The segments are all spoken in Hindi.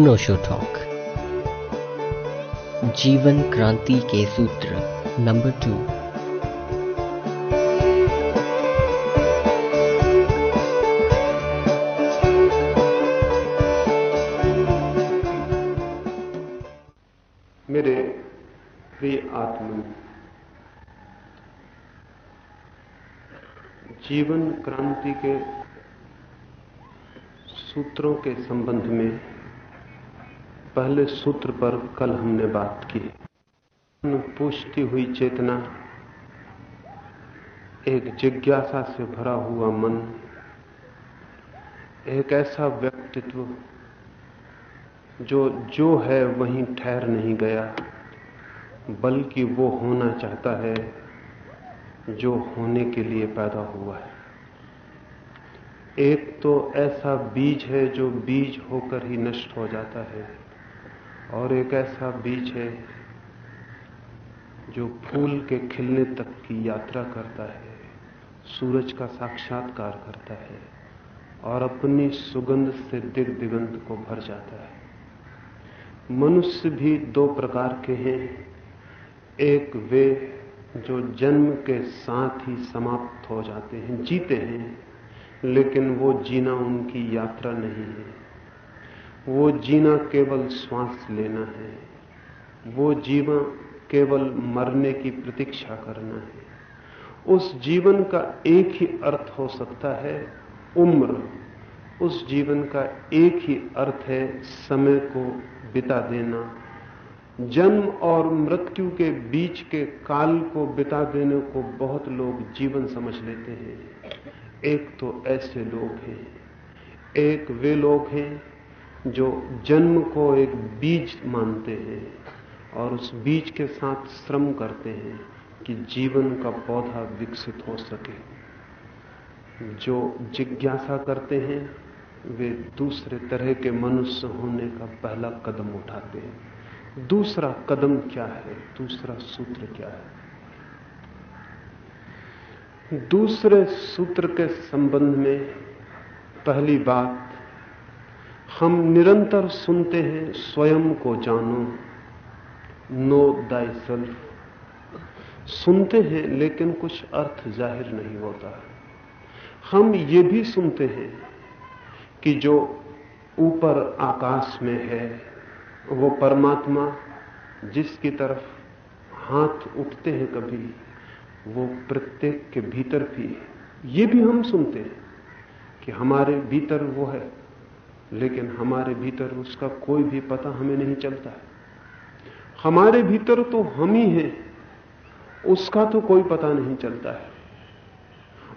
अनोशो टॉक जीवन क्रांति के सूत्र नंबर टू मेरे प्रिय आत्मन जीवन क्रांति के सूत्रों के संबंध में पहले सूत्र पर कल हमने बात की। पूछती हुई चेतना, एक जिज्ञासा से भरा हुआ मन, एक ऐसा व्यक्तित्व जो जो है वहीं ठहर नहीं गया, बल्कि वो होना चाहता है, जो होने के लिए पैदा हुआ है। एक तो ऐसा बीज है जो बीज होकर ही नष्ट हो जाता है। और एक ऐसा बीज है जो फूल के खिलने तक की यात्रा करता है, सूरज का साक्षात्कार करता है और अपनी सुगंध से दिग दिगंत को भर जाता है। मनुष्य भी दो प्रकार के हैं। एक वे जो जन्म के साथ ही समाप्त हो जाते हैं, जीते हैं, लेकिन वो जीना उनकी यात्रा नहीं है। वो जीना केवल श्वास लेना है, वो जीवन केवल मरने की प्रतीक्षा करना है। उस जीवन का एक ही अर्थ हो सकता है उम्र। उस जीवन का एक ही अर्थ है समय को बिता देना। जन्म और मृत्यु के बीच के काल को बिता देने को बहुत लोग जीवन समझ लेते हैं। एक तो ऐसे लोग हैं, एक वे लोग हैं जो जन्म को एक बीज मानते हैं और उस बीज के साथ श्रम करते हैं कि जीवन का पौधा विकसित हो सके। जो जिज्ञासा करते हैं, वे दूसरे तरह के मनुष्य होने का पहला कदम उठाते हैं। दूसरा कदम क्या है? दूसरा सूत्र क्या है? दूसरे सूत्र के संबंध में पहली बात हम निरंतर सुनते हैं, स्वयं को जानो। नो दाई सेल्फ सुनते हैं, लेकिन कुछ अर्थ ज़ाहिर नहीं होता। हम ये भी सुनते हैं कि जो ऊपर आकाश में है, वो परमात्मा, जिसकी तरफ़ हाथ उठते हैं कभी, वो प्रत्येक के भीतर भी है। ये भी हम सुनते हैं कि हमारे भीतर वो है। लेकिन हमारे भीतर उसका कोई भी पता हमें नहीं चलता। हमारे भीतर तो हम ही हैं, उसका तो कोई पता नहीं चलता है।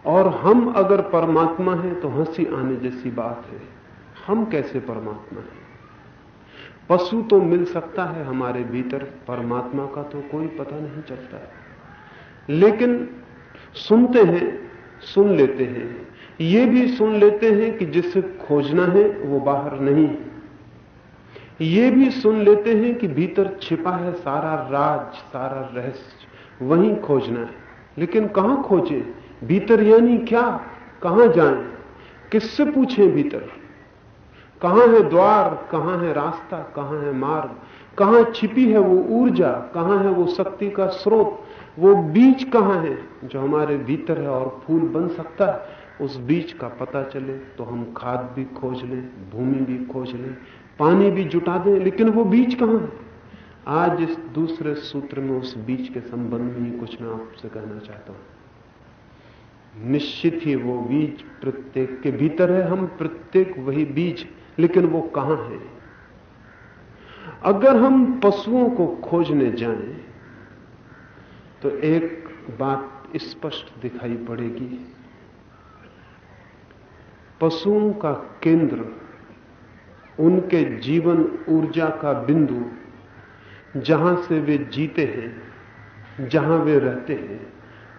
और हम अगर परमात्मा हैं तो हँसी आने जैसी बात है। हम कैसे परमात्मा हैं? पशु तो मिल सकता है हमारे भीतर, परमात्मा का तो कोई पता नहीं चलता। है लेकिन सुनते हैं, सुन लेते हैं ये भी सुन लेते हैं कि जिसे खोजना है, वो बाहर नहीं ये भी सुन लेते हैं कि भीतर छिपा है सारा राज, सारा रहस्य। वहीं खोजना है। लेकिन कहाँ खोजे? भीतर यानी क्या? कहाँ जाएँ? किससे पूछें भीतर? कहाँ है द्वार? कहाँ है रास्ता? कहाँ है मार्ग? कहाँ छिपी है वो ऊर्जा? कहाँ है वो शक्ति का स्रोत? वो बीज कहाँ है जो हमारे भीतर है और फूल बन सकता है? उस बीज का पता चले तो हम खाद भी खोज लें, भूमि भी खोज लें, पानी भी जुटा दें, लेकिन वो बीज कहाँ है? आज इस दूसरे सूत्र में उस बीज के संबंध में कुछ मैं आपसे कहना चाहता हूँ। निश्चित ही वो बीज प्रत्येक के भीतर है, हम प्रत्येक वही बीज, लेकिन वो कहाँ है? अगर हम पशुओं को खोजने जाएँ तो एक बात स्पष्ट दिखाई पड़ेगी। पशुओं का केंद्र, उनके जीवन ऊर्जा का बिंदु, जहाँ से वे जीते हैं, जहाँ वे रहते हैं,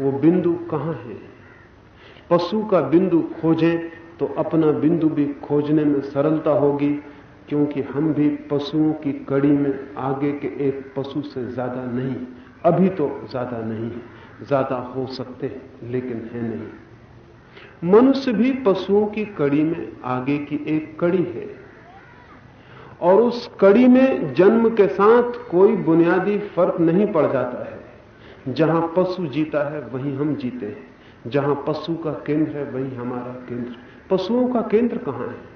वो बिंदु कहाँ है? पशु का बिंदु खोजें तो अपना बिंदु भी खोजने में सरलता होगी, क्योंकि हम भी पशुओं की कड़ी में आगे के एक पशु से ज़्यादा नहीं, अभी तो ज़्यादा नहीं, ज़्यादा हो सकते, लेकिन है नहीं। मनुष्य भी पशुओं की कड़ी में आगे की एक कड़ी है। और उस कड़ी में जन्म के साथ कोई बुनियादी फ़र्क नहीं पड़ जाता है। जहाँ पशु जीता है, वहीं हम जीते हैं। जहाँ पशु का केंद्र है, वहीं हमारा केंद्र। पशुओं का केंद्र कहाँ है?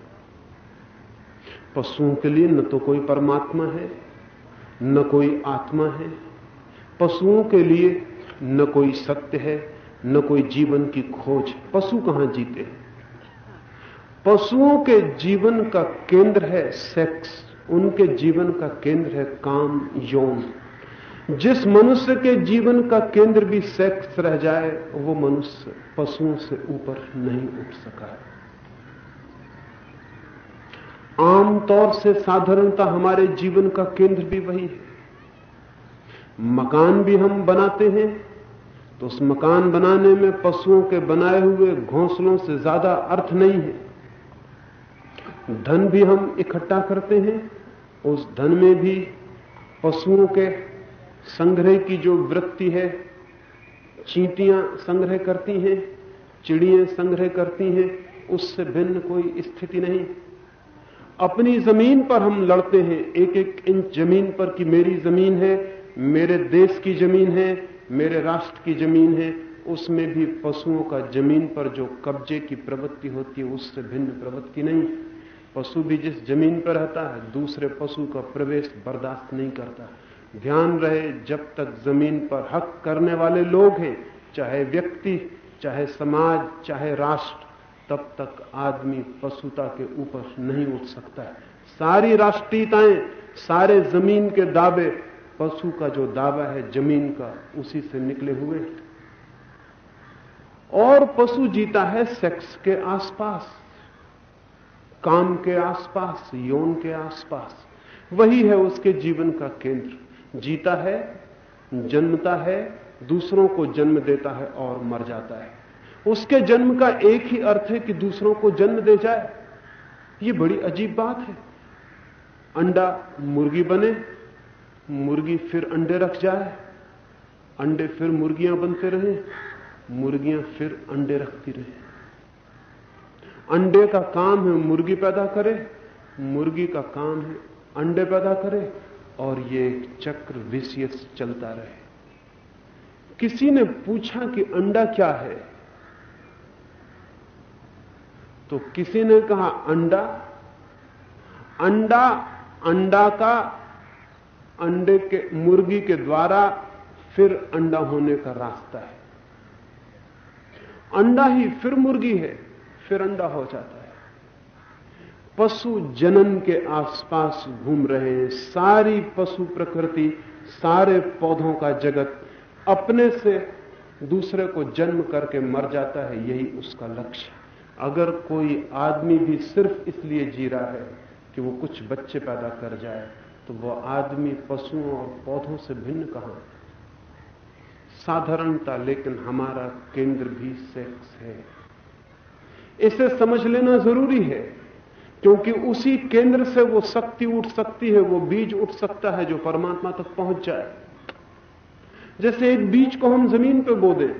पशुओं के लिए न तो कोई परमात्मा है, न कोई आत्मा है। पशुओं के लिए न कोई सत्य है न कोई जीवन की खोज पशु कहाँ जीते पशुओं के जीवन का केंद्र है सेक्स उनके जीवन का केंद्र है काम, यौन। जिस मनुष्य के जीवन का केंद्र भी सेक्स रह जाए, वो मनुष्य पशुओं से ऊपर नहीं उठ सका है। आमतौर से साधारणता हमारे जीवन का केंद्र भी वही है। मकान भी हम बनाते हैं तो उस मकान बनाने में पशुओं के बनाए हुए घोंसलों से ज़्यादा अर्थ नहीं है। धन भी हम इकट्ठा करते हैं, उस धन में भी पशुओं के संग्रह की जो वृत्ति है, चींटियाँ संग्रह करती हैं, चिड़ियाँ संग्रह करती हैं, उससे भिन्न कोई स्थिति नहीं। अपनी ज़मीन पर हम लड़ते हैं एक एक इंच ज़मीन पर कि मेरी ज़मीन है, मेरे देश की ज़मीन है मेरे राष्ट्र की ज़मीन है, उसमें भी पशुओं का ज़मीन पर जो कब्जे की प्रवृत्ति होती है, उससे भिन्न प्रवृत्ति नहीं पशु भी जिस ज़मीन पर रहता है, दूसरे पशु का प्रवेश बर्दाश्त नहीं करता ध्यान रहे, जब तक ज़मीन पर हक करने वाले लोग हैं, चाहे व्यक्ति, चाहे समाज, चाहे राष्ट्र, तब तक आदमी पशुता के ऊपर नहीं उठ सकता सारी राष्ट्रीयताएँ, सारे ज़मीन के दावे पशु का जो दावा है, ज़मीन का, उसी से निकले हुए और पशु जीता है सेक्स के आसपास, काम के आसपास, यौन के आसपास। वही है उसके जीवन का केंद्र। जीता है, जन्मता है, दूसरों को जन्म देता है और मर जाता है। उसके जन्म का एक ही अर्थ है कि दूसरों को जन्म दे जाए। ये बड़ी अजीब बात है। अंडा मुर्गी बने मुर्गी फिर अंडे रख जाए। अंडे फिर मुर्गियाँ बनते रहे। मुर्गियाँ फिर अंडे रखती रहे। अंडे का काम है मुर्गी पैदा करे, मुर्गी का काम है अंडे पैदा करे, और ये चक्र विशियस चलता रहे। किसी ने पूछा कि अंडा क्या है? तो किसी ने कहा, अंडा। अंडा अंडा का अंडे के, मुर्गी के द्वारा फिर अंडा होने का रास्ता है। अंडा ही फिर मुर्गी है, फिर अंडा हो जाता है। पशु जनन के आसपास घूम रहे हैं। सारी पशु प्रकृति, सारे पौधों का जगत अपने से दूसरे को जन्म करके मर जाता है, यही उसका लक्ष्य अगर कोई आदमी भी सिर्फ़ इसलिए जी रहा है कि वो कुछ बच्चे पैदा कर जाए तो वो आदमी पशुओं और पौधों से भिन्न कहाँ साधारणता, लेकिन हमारा केंद्र भी सेक्स है। इसे समझ लेना ज़रूरी है, क्योंकि उसी केंद्र से वो शक्ति उठ सकती है, वो बीज उठ सकता है जो परमात्मा तक पहुँच जाए। जैसे एक बीज को हम ज़मीन पर बो दें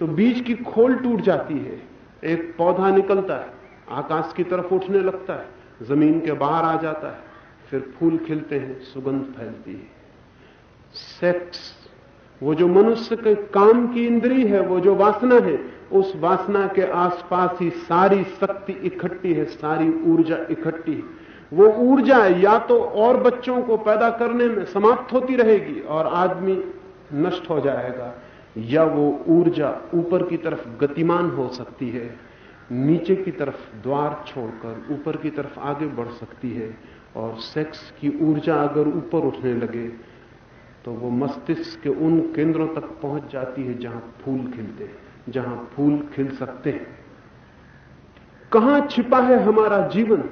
तो बीज की खोल टूट जाती है, एक पौधा निकलता है, आकाश की तरफ़ उठने लगता है, ज़मीन के बाहर आ जाता है। फिर फूल खिलते हैं, सुगंध फैलती है। सेक्स वो जो मनुष्य के काम की इंद्री है, वो जो वासना है, उस वासना के आसपास ही सारी शक्ति इकट्ठी है, सारी ऊर्जा इकट्ठी है। वो ऊर्जा या तो और बच्चों को पैदा करने में समाप्त होती रहेगी और आदमी नष्ट हो जाएगा, या वो ऊर्जा ऊपर की तरफ़ गतिमान हो सकती है, नीचे की तरफ़ द्वार छोड़कर ऊपर की तरफ़ आगे बढ़ सकती है। और सेक्स की ऊर्जा अगर ऊपर उठने लगे तो वो मस्तिष्क के उन केंद्रों तक पहुँच जाती है जहाँ फूल खिलते हैं, जहाँ फूल खिल सकते हैं। कहाँ छिपा है हमारा जीवन?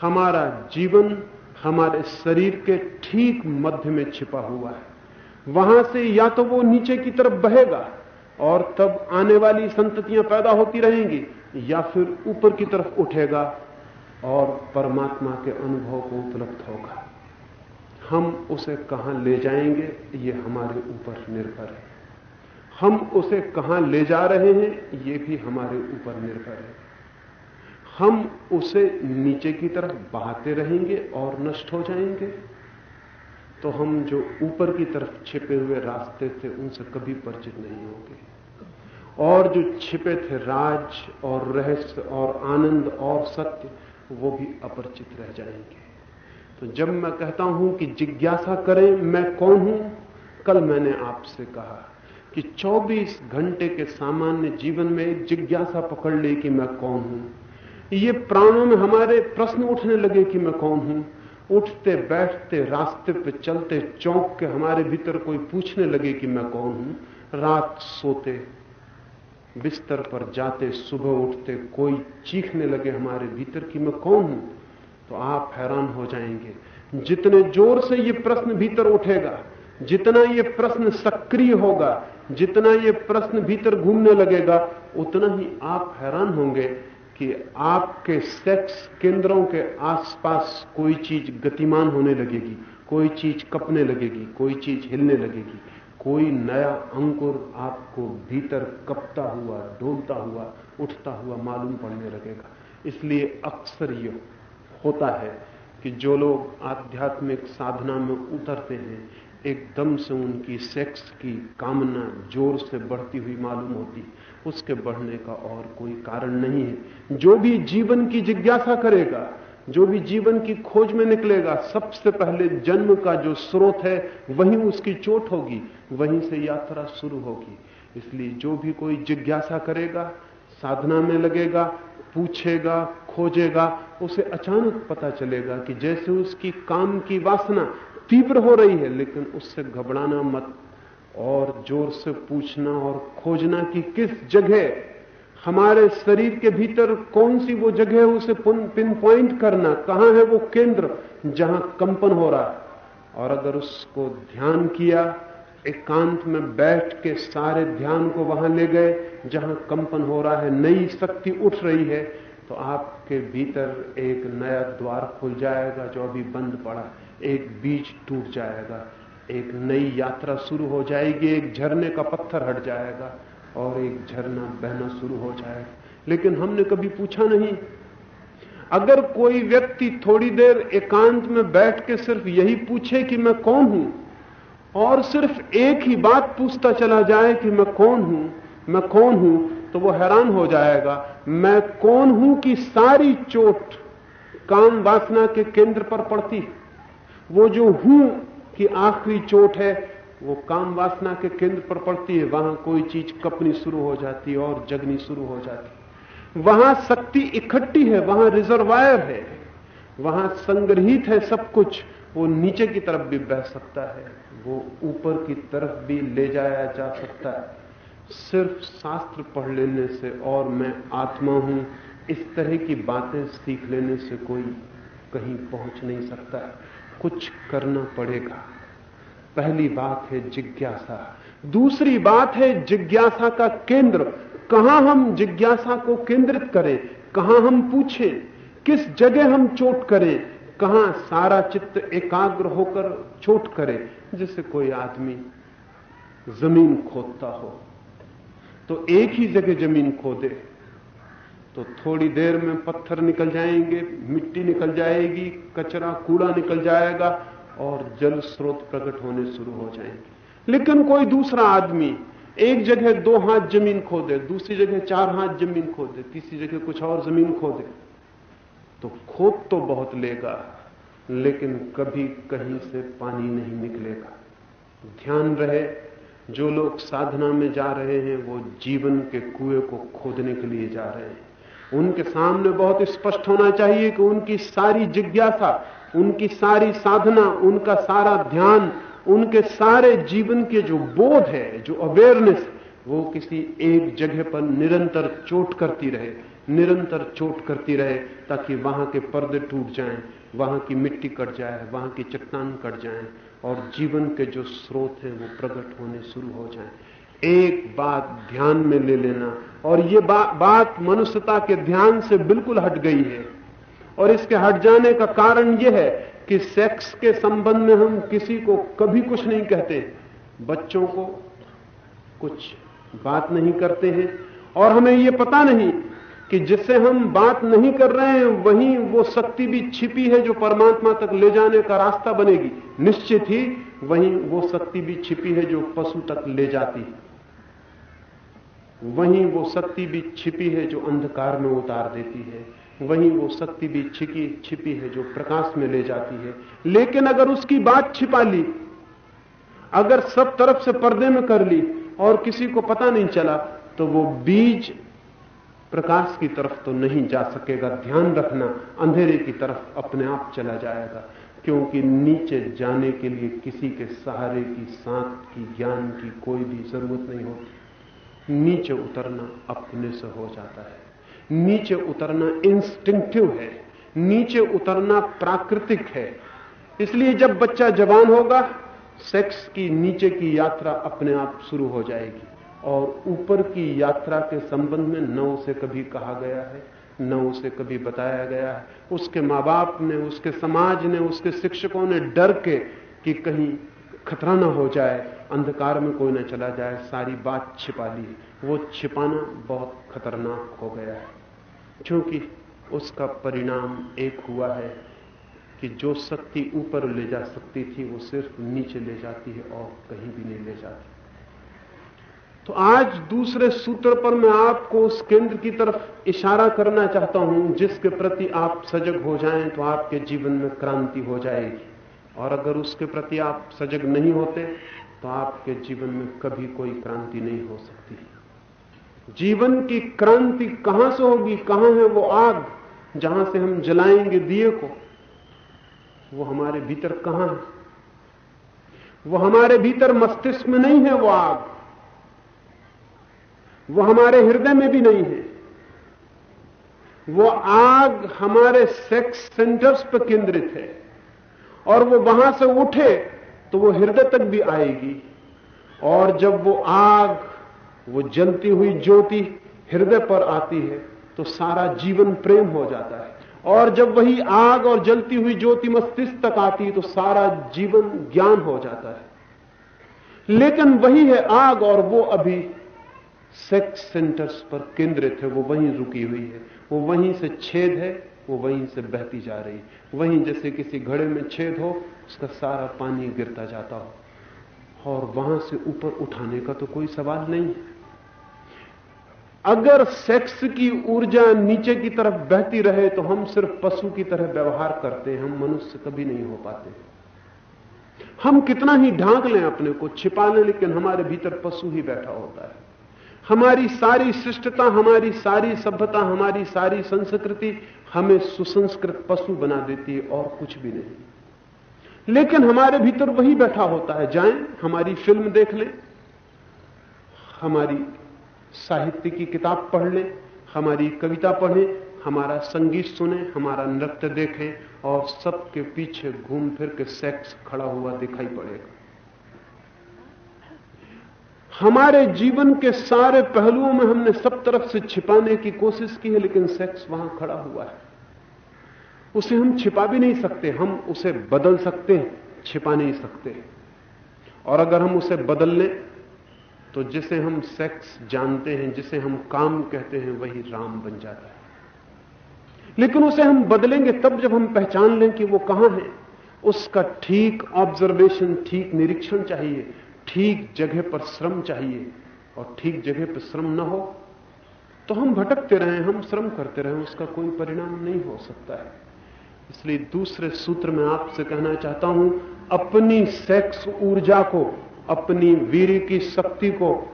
हमारा जीवन हमारे शरीर के ठीक मध्य में छिपा हुआ है। वहाँ से या तो वो नीचे की तरफ़ बहेगा, और तब आने वाली संततियाँ पैदा होती रहेंगी, या फिर ऊपर की तरफ़ उठेगा और परमात्मा के अनुभव को उपलब्ध होगा। हम उसे कहाँ ले जाएँगे, ये हमारे ऊपर निर्भर है। हम उसे कहाँ ले जा रहे हैं, ये भी हमारे ऊपर निर्भर है। हम उसे नीचे की तरफ़ बहाते रहेंगे और नष्ट हो जाएँगे। तो हम जो ऊपर की तरफ़ छिपे हुए रास्ते थे, उनसे कभी परिचित नहीं होंगे। और जो छिपे थे राज और रहस्य और आनंद और सत्य वो भी अपरिचित रह जाएँगे। तो जब मैं कहता हूँ कि जिज्ञासा करें, मैं कौन हूँ? कल मैंने आपसे कहा कि 24 घंटे के सामान्य जीवन में जिज्ञासा पकड़ ले कि मैं कौन हूँ। ये प्राणों में हमारे प्रश्न उठने लगे कि मैं कौन हूँ। उठते, बैठते, रास्ते पे चलते, चौंक के हमारे भीतर कोई पूछने लगे कि मैं कौन हूँ। रात सोते बिस्तर पर जाते, सुबह उठते, कोई चीखने लगे हमारे भीतर कि मैं कौन हूँ? तो आप हैरान हो जाएँगे। जितने ज़ोर से ये प्रश्न भीतर उठेगा, जितना ये प्रश्न सक्रिय होगा, जितना ये प्रश्न भीतर घूमने लगेगा, उतना ही आप हैरान होंगे कि आपके सेक्स केंद्रों के आसपास कोई चीज़ गतिमान होने लगेगी, कोई चीज़ कपने लगेगी, कोई चीज़ हिलने लगेगी। कोई नया अंकुर आपको भीतर कपता हुआ, डोलता हुआ, उठता हुआ मालूम पड़ने लगेगा। इसलिए अक्सर यह होता है कि जो लोग आध्यात्मिक साधना में उतरते हैं, एकदम से उनकी सेक्स की कामना ज़ोर से बढ़ती हुई मालूम होती, उसके बढ़ने का और कोई कारण नहीं है। जो भी जीवन की जिज्ञासा करेगा जो भी जीवन की खोज में निकलेगा, सबसे पहले जन्म का जो स्रोत है, वहीं उसकी चोट होगी, वहीं से यात्रा शुरू होगी। इसलिए जो भी कोई जिज्ञासा करेगा, साधना में लगेगा, पूछेगा, खोजेगा, उसे अचानक पता चलेगा कि जैसे उसकी काम की वासना तीव्र हो रही है, लेकिन उससे घबराना मत और ज़ोर से पूछना और खोजना कि किस जगह हमारे शरीर के भीतर कौन सी वो जगह है उसे पिन पॉइंट करना, कहाँ है वो केंद्र जहाँ कंपन हो रहा है। और अगर उसको ध्यान किया, एकांत में बैठ के सारे ध्यान को वहाँ ले गए, जहाँ कंपन हो रहा है, नई शक्ति उठ रही है तो आपके भीतर एक नया द्वार खुल जाएगा जो अभी बंद पड़ा एक बीज टूट जाएगा, एक नई यात्रा शुरू हो जाएगी, एक झरने का पत्थर हट जाएगा। और एक झरना बहना शुरू हो जाएगा लेकिन हमने कभी पूछा नहीं, अगर कोई व्यक्ति थोड़ी देर एकांत में बैठ के सिर्फ़ यही पूछे कि मैं कौन हूँ, और सिर्फ़ एक ही बात पूछता चला जाए कि मैं कौन हूँ, मैं कौन हूँ तो वो हैरान हो जाएगा, मैं कौन हूँ कि सारी चोट काम वासना के केंद्र पर पड़ती वो जो हूँ कि आखिरी चोट है वो काम वासना के केंद्र पर पड़ती है, वहाँ कोई चीज़ कपनी शुरू हो जाती है और जगनी शुरू हो जाती वहाँ शक्ति इकट्ठी है, वहाँ रिजर्वायर है, वहाँ संग्रहित है सब कुछ, वो नीचे की तरफ़ भी बह सकता है, वो ऊपर की तरफ़ भी ले जाया जा सकता है। सिर्फ़ शास्त्र पढ़ लेने से और मैं आत्मा हूँ, इस तरह की बातें सीख लेने से कोई कहीं पहुँच नहीं सकता। कुछ करना पड़ेगा। पहली बात है जिज्ञासा। दूसरी बात है जिज्ञासा का केंद्र। कहाँ हम जिज्ञासा को केंद्रित करें? कहाँ हम पूछें? किस जगह हम चोट करें? कहाँ सारा चित्त एकाग्र होकर चोट करे? जैसे कोई आदमी ज़मीन खोदता हो। तो एक ही जगह ज़मीन खोदे। तो थोड़ी देर में पत्थर निकल जाएँगे, मिट्टी निकल जाएगी, कचरा, कूड़ा निकल जाएगा और जल स्रोत प्रकट होने शुरू हो जाएँगे। लेकिन कोई दूसरा आदमी एक जगह दो हाथ ज़मीन खोदे, दूसरी जगह चार हाथ ज़मीन खोदे, तीसरी जगह कुछ और ज़मीन खोदे तो खोद तो बहुत लेगा, लेकिन कभी कहीं से पानी नहीं निकलेगा। ध्यान रहे, जो लोग साधना में जा रहे हैं, वो जीवन के कुएँ को खोदने के लिए जा रहे हैं। उनके सामने बहुत स्पष्ट होना चाहिए कि उनकी सारी जिज्ञासा उनकी सारी साधना उनका सारा ध्यान उनके सारे जीवन के जो बोध है जो अवेयरनेस वो किसी एक जगह पर निरंतर चोट करती रहे निरंतर चोट करती रहे ताकि वहाँ के पर्दे टूट जाएँ, वहाँ की मिट्टी कट जाए वहाँ की चट्टान कट जाए और जीवन के जो स्रोत हैं वो प्रकट होने शुरू हो जाएँ। एक बात ध्यान में ले लेना और ये बा, बात मनुष्यता के ध्यान से बिल्कुल हट गई है और इसके हट जाने का कारण यह है कि सेक्स के संबंध में हम किसी को कभी कुछ नहीं कहते। बच्चों को कुछ बात नहीं करते हैं। और हमें यह पता नहीं कि जिससे हम बात नहीं कर रहे हैं, वहीं वो शक्ति भी छिपी है जो परमात्मा तक ले जाने का रास्ता बनेगी। निश्चित ही वहीं वो शक्ति भी छिपी है जो पशु तक ले जाती है। वहीं वो शक्ति भी छिपी है जो अंधकार में उतार देती है। वहीं वो शक्ति भी छिपी छिपी है जो प्रकाश में ले जाती है। लेकिन अगर उसकी बात छिपा ली, अगर सब तरफ़ से पर्दे में कर ली और किसी को पता नहीं चला तो वो बीज प्रकाश की तरफ़ तो नहीं जा सकेगा। ध्यान रखना, अंधेरे की तरफ़ अपने आप चला जाएगा, क्योंकि नीचे जाने के लिए किसी के सहारे की सांत की ज्ञान की कोई भी ज़रूरत नहीं होती। नीचे उतरना अपने से हो जाता है। नीचे उतरना इंस्टिंक्टिव है, नीचे उतरना प्राकृतिक है। इसलिए जब बच्चा जवान होगा सेक्स की नीचे की यात्रा अपने आप शुरू हो जाएगी। और ऊपर की यात्रा के संबंध में न उसे कभी कहा गया है, न उसे कभी बताया गया है। उसके माँ बाप ने, उसके समाज ने, उसके शिक्षकों ने डर के कि कहीं खतरा ना हो जाए, अंधकार में कोई ना चला जाए, सारी बात छिपा ली। वो छिपाना बहुत खतरनाक हो गया है। क्योंकि उसका परिणाम एक हुआ है कि जो शक्ति ऊपर ले जा सकती थी, वो सिर्फ़ नीचे ले जाती है और कहीं भी नहीं ले जाती। तो आज दूसरे सूत्र पर मैं आपको उस केंद्र की तरफ़ इशारा करना चाहता हूँ, जिसके प्रति आप सजग हो जाएँ तो आपके जीवन में क्रांति हो जाएगी। और अगर उसके प्रति आप सजग नहीं होते तो आपके जीवन में कभी कोई क्रांति नहीं हो सकती। जीवन की क्रांति कहाँ से होगी, कहाँ है वो आग जहाँ से हम जलाएँगे दिए को? वो हमारे भीतर कहाँ है? वो हमारे भीतर मस्तिष्क में नहीं है वो आग। वो हमारे हृदय में भी नहीं है। वो आग हमारे सेक्स सेंटर्स पर केंद्रित है। और वो वहाँ से उठे तो वो हृदय तक भी आएगी। और जब वो आग वो जलती हुई ज्योति हृदय पर आती है तो सारा जीवन प्रेम हो जाता है। और जब वही आग और जलती हुई ज्योति मस्तिष्क तक आती है तो सारा जीवन ज्ञान हो जाता है। लेकिन वही है आग और वो अभी सेक्स सेंटर्स पर केंद्रित है, वो वहीं रुकी हुई है। वो वहीं से छेद है, वो वहीं से बहती जा रही है। वहीं जैसे किसी घड़े में छेद हो, उसका सारा पानी गिरता जाता हो। और वहाँ से ऊपर उठाने का तो कोई सवाल नहीं है। अगर सेक्स की ऊर्जा नीचे की तरफ़ बहती रहे तो हम सिर्फ़ पशु की तरह व्यवहार करते हैं, हम मनुष्य कभी नहीं हो पाते। हम कितना ही ढांक लें अपने को, छिपा लें, लेकिन हमारे भीतर पशु ही बैठा होता है। हमारी सारी शिष्टता, हमारी सारी सभ्यता, हमारी सारी संस्कृति हमें सुसंस्कृत पशु बना देती है और कुछ भी नहीं। लेकिन हमारे भीतर वही बैठा होता है। जाएँ, हमारी फ़िल्म देख लें, हमारी साहित्य की किताब पढ़ लें, हमारी कविता पढ़ें, हमारा संगीत सुने, हमारा नृत्य देखें और सबके पीछे घूम फिर के सेक्स खड़ा हुआ दिखाई पड़ेगा। हमारे जीवन के सारे पहलुओं में हमने सब तरफ़ से छिपाने की कोशिश की है, लेकिन सेक्स वहाँ खड़ा हुआ है। उसे हम छिपा भी नहीं सकते, हम उसे बदल सकते हैं, छिपा नहीं सकते। और अगर हम उसे बदल लें तो जिसे हम सेक्स जानते हैं, जिसे हम काम कहते हैं, वही राम बन जाता है। लेकिन उसे हम बदलेंगे तब जब हम पहचान लें कि वो कहाँ है। उसका ठीक ऑब्जर्वेशन ठीक निरीक्षण चाहिए, ठीक जगह पर श्रम चाहिए। और ठीक जगह पर श्रम न हो तो हम भटकते रहें, हम श्रम करते रहें, उसका कोई परिणाम नहीं हो सकता है। इसलिए दूसरे सूत्र में आपसे कहना चाहता हूँ, अपनी सेक्स ऊर्जा को, अपनी वीर की शक्ति को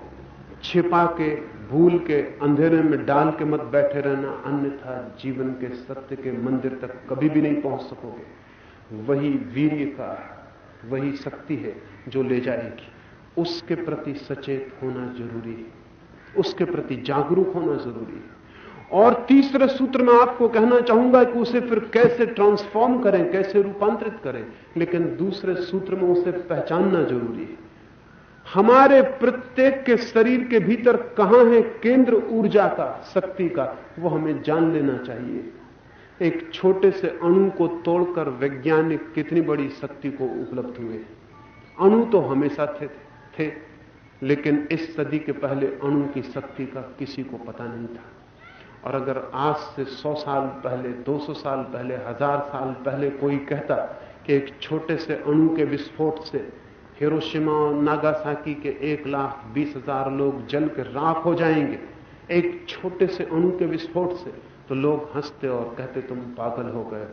छिपा के, भूल के, अंधेरे में डाल के मत बैठे रहना, अन्यथा जीवन के सत्य के मंदिर तक कभी भी नहीं पहुँच सकोगे। वही वीर का, वही शक्ति है जो ले जाएगी। उसके प्रति सचेत होना ज़रूरी है। उसके प्रति जागरूक होना ज़रूरी है। और तीसरे सूत्र में आपको कहना चाहूँगा कि उसे फिर कैसे ट्रांसफॉर्म करें, कैसे रूपांतरित करें, लेकिन दूसरे सूत्र में उसे पहचानना ज़रूरी है। हमारे प्रत्येक के शरीर के भीतर कहाँ है केंद्र ऊर्जा का, शक्ति का, वो हमें जान लेना चाहिए। एक छोटे से अणु को तोड़कर वैज्ञानिक कितनी बड़ी शक्ति को उपलब्ध हुए। अणु तो हमेशा थे थे, लेकिन इस सदी के पहले अणु की शक्ति का किसी को पता नहीं था। और अगर आज से सौ साल पहले, दो सौ साल पहले, हज़ार साल पहले कोई कहता कि एक छोटे से अणु के विस्फोट से हिरोशिमा और नागासाकी के एक लाख बीस हज़ार लोग जल के राख हो जाएँगे। एक छोटे से अणु के विस्फोट से तो लोग हँसते और कहते, तुम पागल हो गए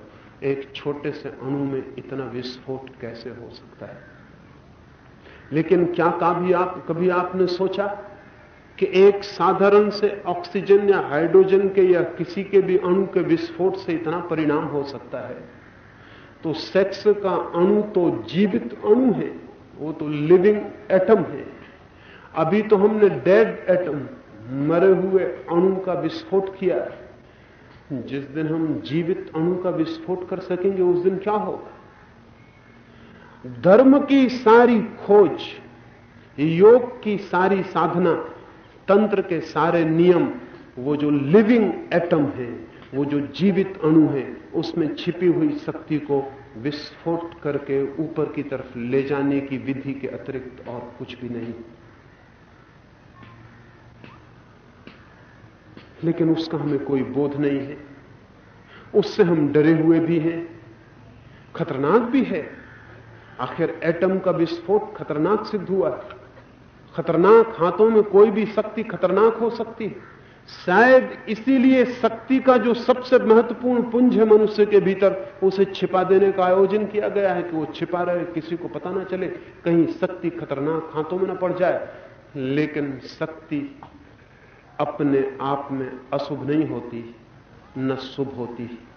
एक छोटे से अणु में इतना विस्फोट कैसे हो सकता है? लेकिन क्या कभी आप, कभी आपने सोचा कि एक साधारण से ऑक्सीजन या हाइड्रोजन के या किसी के भी अणु के विस्फोट से इतना परिणाम हो सकता है। तो सेक्स का अणु तो जीवित अणु है, वो तो लिविंग एटम है। अभी तो हमने डेड एटम, मरे हुए अणु का विस्फोट किया। है जिस दिन हम जीवित अणु का विस्फोट कर सकेंगे, उस दिन क्या होगा? धर्म की सारी खोज, योग की सारी साधना तंत्र के सारे नियम, वो जो लिविंग एटम है, वो जो जीवित अणु है, उसमें छिपी हुई शक्ति को विस्फोट करके ऊपर की तरफ़ ले जाने की विधि के अतिरिक्त और कुछ भी नहीं। लेकिन उसका हमें कोई बोध नहीं है। उससे हम डरे हुए भी हैं, खतरनाक भी है। आखिर एटम का विस्फोट खतरनाक सिद्ध हुआ है। खतरनाक हाथों में कोई भी शक्ति खतरनाक हो सकती है। शायद इसीलिए शक्ति का जो सबसे महत्वपूर्ण पुंज है मनुष्य के भीतर, उसे छिपा देने का आयोजन किया गया है कि वो छिपा रहे, किसी को पता ना चले, कहीं शक्ति खतरनाक हाथों में ना पड़ जाए। लेकिन शक्ति अपने आप में अशुभ नहीं होती, न शुभ होती।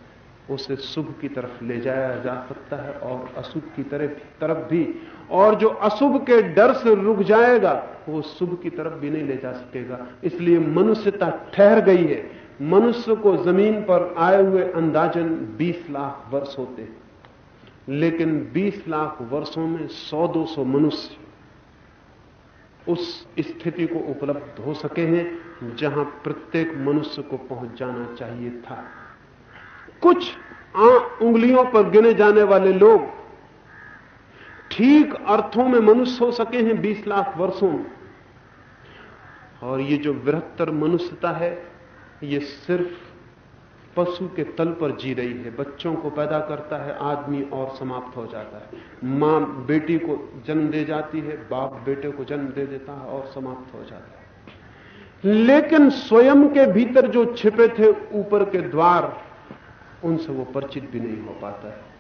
उसे शुभ की तरफ़ ले जाया जा सकता है और अशुभ की तरफ़ तरफ़ भी और जो अशुभ के डर से रुक जाएगा वो शुभ की तरफ़ भी नहीं ले जा सकेगा। इसलिए मनुष्यता ठहर गई है। मनुष्य को ज़मीन पर आए हुए अंदाजन 20 लाख वर्ष होते हैं। लेकिन 20 लाख वर्षों में 100-200 मनुष्य उस स्थिति को उपलब्ध हो सके हैं जहाँ प्रत्येक मनुष्य को पहुँच जाना चाहिए था। कुछ आ, उंगलियों पर गिने जाने वाले लोग ठीक अर्थों में मनुष्य हो सके हैं 20 लाख वर्षों में। और ये जो बृहत्तर मनुष्यता है, ये सिर्फ़ पशु के तल पर जी रही है, बच्चों को पैदा करता है, आदमी और समाप्त हो जाता है। माँ बेटी को जन्म दे जाती है, बाप बेटे को जन्म दे देता है और समाप्त हो जाता है। लेकिन स्वयं के भीतर जो छिपे थे ऊपर के द्वार, उनसे वो परिचित भी नहीं हो पाता है।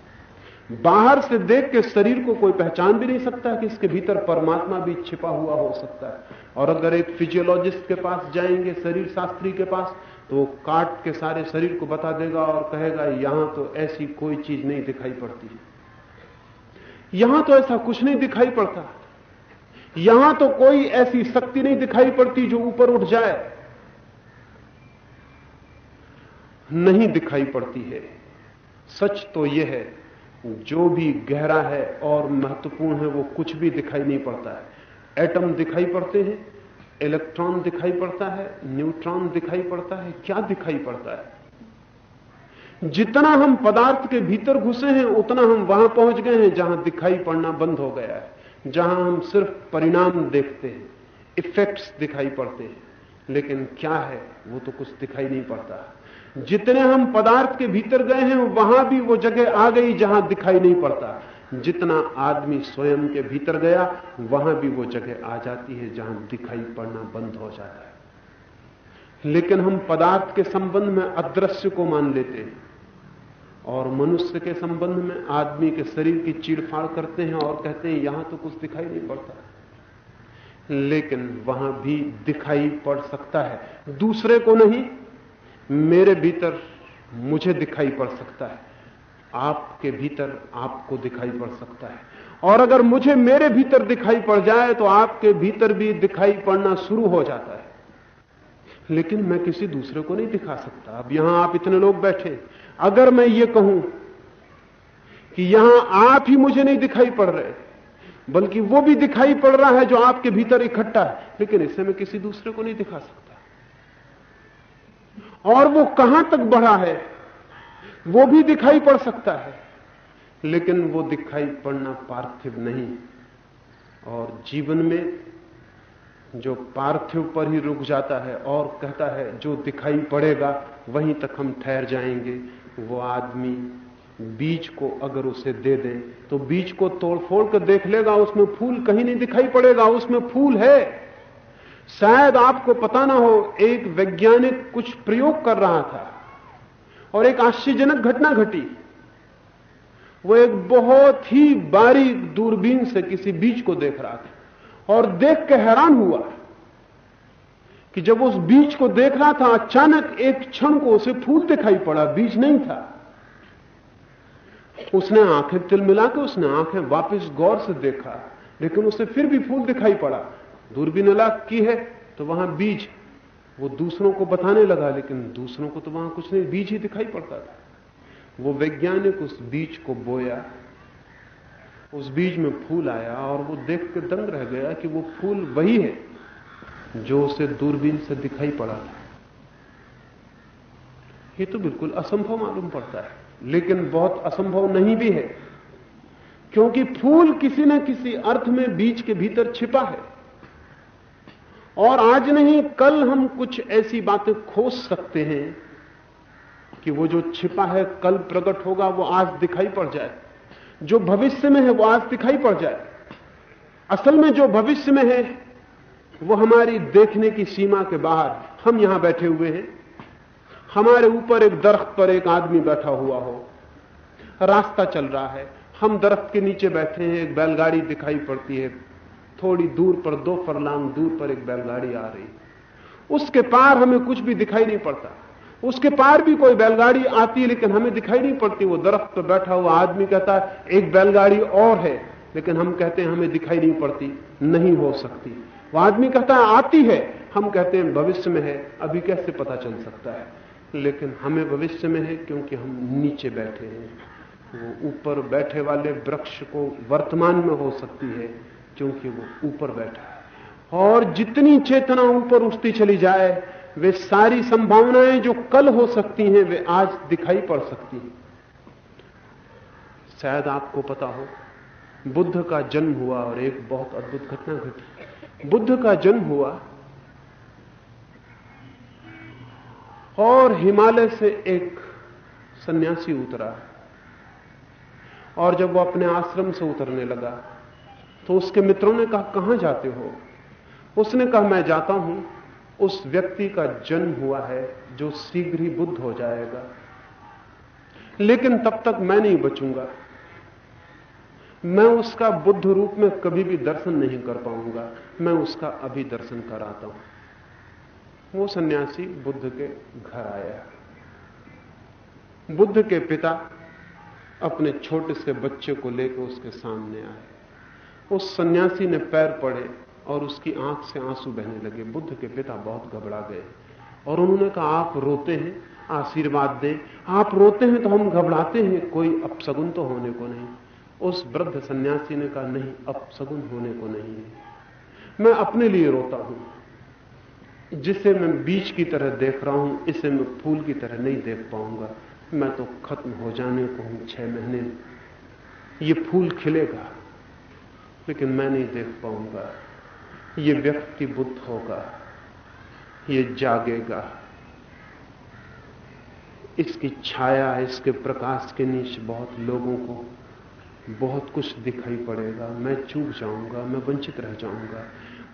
बाहर से देख के शरीर को कोई पहचान भी नहीं सकता कि इसके भीतर परमात्मा भी छिपा हुआ हो सकता है। और अगर एक फिजियोलॉजिस्ट के पास जाएँगे, शरीर शास्त्री के पास तो काट के सारे शरीर को बता देगा और कहेगा, यहाँ तो ऐसी कोई चीज़ नहीं दिखाई पड़ती यहाँ तो ऐसा कुछ नहीं दिखाई पड़ता। यहाँ तो कोई ऐसी शक्ति नहीं दिखाई पड़ती जो ऊपर उठ जाए। नहीं दिखाई पड़ती है। सच तो यह है जो भी गहरा है और महत्वपूर्ण है, वो कुछ भी दिखाई नहीं पड़ता है। एटम दिखाई पड़ते हैं, इलेक्ट्रॉन दिखाई पड़ता है, न्यूट्रॉन दिखाई पड़ता है, क्या दिखाई पड़ता है? जितना हम पदार्थ के भीतर घुसे हैं, उतना हम वहाँ पहुँच गए हैं जहाँ दिखाई पड़ना बंद हो गया है, जहाँ हम सिर्फ़ परिणाम देखते हैं, इफेक्ट्स दिखाई पड़ते हैं। लेकिन क्या है, वो तो कुछ दिखाई नहीं पड़ता। है जितने हम पदार्थ के भीतर गए हैं, वहाँ भी वो जगह आ गई जहाँ दिखाई नहीं पड़ता। जितना आदमी स्वयं के भीतर गया, वहाँ भी वो जगह आ जाती है जहाँ दिखाई पड़ना बंद हो जाता है। लेकिन हम पदार्थ के संबंध में अदृश्य को मान लेते हैं और मनुष्य के संबंध में आदमी के शरीर की चीड़फाड़ करते हैं और कहते हैं, यहाँ तो कुछ दिखाई नहीं पड़ता। लेकिन वहाँ भी दिखाई पड़ सकता है। दूसरे को नहीं मेरे भीतर मुझे दिखाई पड़ सकता है। आपके भीतर आपको दिखाई पड़ सकता है। और अगर मुझे मेरे भीतर दिखाई पड़ जाए तो आपके भीतर भी दिखाई पड़ना शुरू हो जाता है। लेकिन मैं किसी दूसरे को नहीं दिखा सकता। अब यहाँ आप इतने लोग बैठे। अगर मैं ये कहूँ कि यहाँ आप ही मुझे नहीं दिखाई पड़ रहे, बल्कि वो भी दिखाई पड़ रहा है जो आपके भीतर इकट्ठा है, लेकिन इसे मैं किसी दूसरे को नहीं दिखा सकता। और वो कहाँ तक बढ़ा है, वो भी दिखाई पड़ सकता है। लेकिन वो दिखाई पड़ना पार्थिव नहीं। और जीवन में जो पार्थिव पर ही रुक जाता है और कहता है, जो दिखाई पड़ेगा, वहीं तक हम ठहर जाएँगे। वो आदमी बीज को अगर उसे दे दें तो बीज को तोड़ फोड़ कर देख लेगा, उसमें फूल कहीं नहीं दिखाई पड़ेगा, उसमें फूल है। शायद आपको पता ना हो, एक वैज्ञानिक कुछ प्रयोग कर रहा था और एक आश्चर्यजनक घटना घटी। वो एक बहुत ही बारीक दूरबीन से किसी बीज को देख रहा था और देख के हैरान हुआ कि जब उस बीज को देख रहा था, अचानक एक क्षण को उसे फूल दिखाई पड़ा, बीज नहीं था। उसने आँखें तिल मिला के, उसने आँखें वापस गौर से देखा, लेकिन उसे फिर भी फूल दिखाई पड़ा। दूरबीन अलग की है तो वहाँ बीज वो दूसरों को बताने लगा, लेकिन दूसरों को तो वहाँ कुछ नहीं, बीज ही दिखाई पड़ता था। वो वैज्ञानिक उस बीज को बोया, उस बीज में फूल आया, और वो देख के दंग रह गया कि वो फूल वही है, जो उसे दूरबीन से दिखाई पड़ा था। ये तो बिल्कुल असंभव मालूम पड़ता है, लेकिन बहुत असंभव नहीं भी है, क्योंकि फूल किसी न किसी अर्थ में बीज के भीतर छिपा है। और आज नहीं, कल हम कुछ ऐसी बातें खोज सकते हैं कि वो जो छिपा है, कल प्रकट होगा, वो आज दिखाई पड़ जाए। जो भविष्य में है, वो आज दिखाई पड़ जाए। असल में जो भविष्य में है, वो हमारी देखने की सीमा के बाहर हम यहाँ बैठे हुए हैं। हमारे ऊपर एक दरख्त पर एक आदमी बैठा हुआ हो। रास्ता चल रहा है। हम दरख्त के नीचे बैठे हैं, एक बैलगाड़ी दिखाई पड़ती है। थोड़ी दूर पर, दो फरलांग दूर पर एक बैलगाड़ी आ रही। उसके पार हमें कुछ भी दिखाई नहीं पड़ता। उसके पार भी कोई बैलगाड़ी आती है, लेकिन हमें दिखाई नहीं पड़ती। वो दरख्त पर बैठा हुआ आदमी कहता है, एक बैलगाड़ी और है। लेकिन हम कहते हैं, हमें दिखाई नहीं पड़ती, नहीं हो सकती। वो आदमी कहता है, आती है। हम कहते हैं, भविष्य में है। अभी कैसे पता चल सकता है? लेकिन हमें भविष्य में है, क्योंकि हम नीचे बैठे हैं। वो ऊपर बैठे वाले वृक्ष को वर्तमान में हो सकती है। क्योंकि वो ऊपर बैठा है। और जितनी चेतना ऊपर उठती चली जाए, वे सारी संभावनाएँ जो कल हो सकती हैं, वे आज दिखाई पड़ सकती हैं। शायद आपको पता हो, बुद्ध का जन्म हुआ और एक बहुत अद्भुत घटना घटी। बुद्ध का जन्म हुआ और हिमालय से एक सन्यासी उतरा। और जब वो अपने आश्रम से उतरने लगा तो उसके मित्रों ने कहा, कहाँ जाते हो? उसने कहा, मैं जाता हूँ। उस व्यक्ति का जन्म हुआ है जो शीघ्र ही बुद्ध हो जाएगा। लेकिन तब तक मैं नहीं बचूँगा। मैं उसका बुद्ध रूप में कभी भी दर्शन नहीं कर पाऊँगा। मैं उसका अभी दर्शन कराता हूँ। वो सन्यासी बुद्ध के घर आया। बुद्ध के पिता अपने छोटे से बच्चे को लेकर उसके सामने आए। उस सन्यासी ने पैर पड़े और उसकी आँख से आँसू बहने लगे। बुद्ध के पिता बहुत घबरा गए। और उन्होंने कहा, आप रोते हैं, आशीर्वाद दें। आप रोते हैं तो हम घबराते हैं, कोई अपसगुन तो होने को नहीं। उस वृद्ध सन्यासी ने कहा, नहीं अपसगुन होने को नहीं है। मैं अपने लिए रोता हूँ। जिसे मैं बीज की तरह देख रहा हूँ, इसे मैं फूल की तरह नहीं देख पाऊँगा। मैं तो खत्म हो जाने को हूँ छह महीने। ये फूल खिलेगा। लेकिन मैं नहीं देख पाऊँगा। ये व्यक्ति बुद्ध होगा। ये जागेगा। इसकी छाया, इसके प्रकाश के नीचे बहुत लोगों को बहुत कुछ दिखाई पड़ेगा। मैं चूक जाऊँगा, मैं वंचित रह जाऊँगा।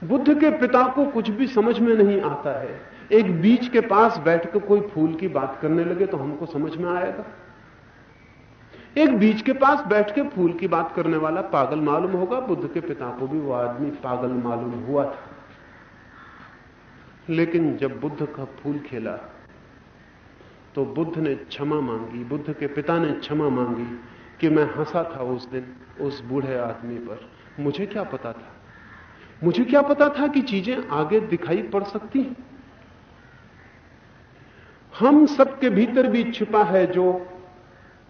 बुद्ध के पिता को कुछ भी समझ में नहीं आता है। एक बीच के पास बैठकर कोई फूल की बात करने लगे तो हमको समझ में आएगा। एक बीज के पास बैठ के फूल की बात करने वाला पागल मालूम होगा, बुद्ध के पिता को भी वो आदमी पागल मालूम हुआ था। लेकिन जब बुद्ध का फूल खेला तो बुद्ध ने क्षमा मांगी, बुद्ध के पिता ने क्षमा मांगी कि मैं हंसा था उस दिन, उस बूढ़े आदमी पर। मुझे क्या पता था? मुझे क्या पता था कि चीज़ें आगे दिखाई पड़ सकती हैं? हम सबके भीतर भी छिपा है जो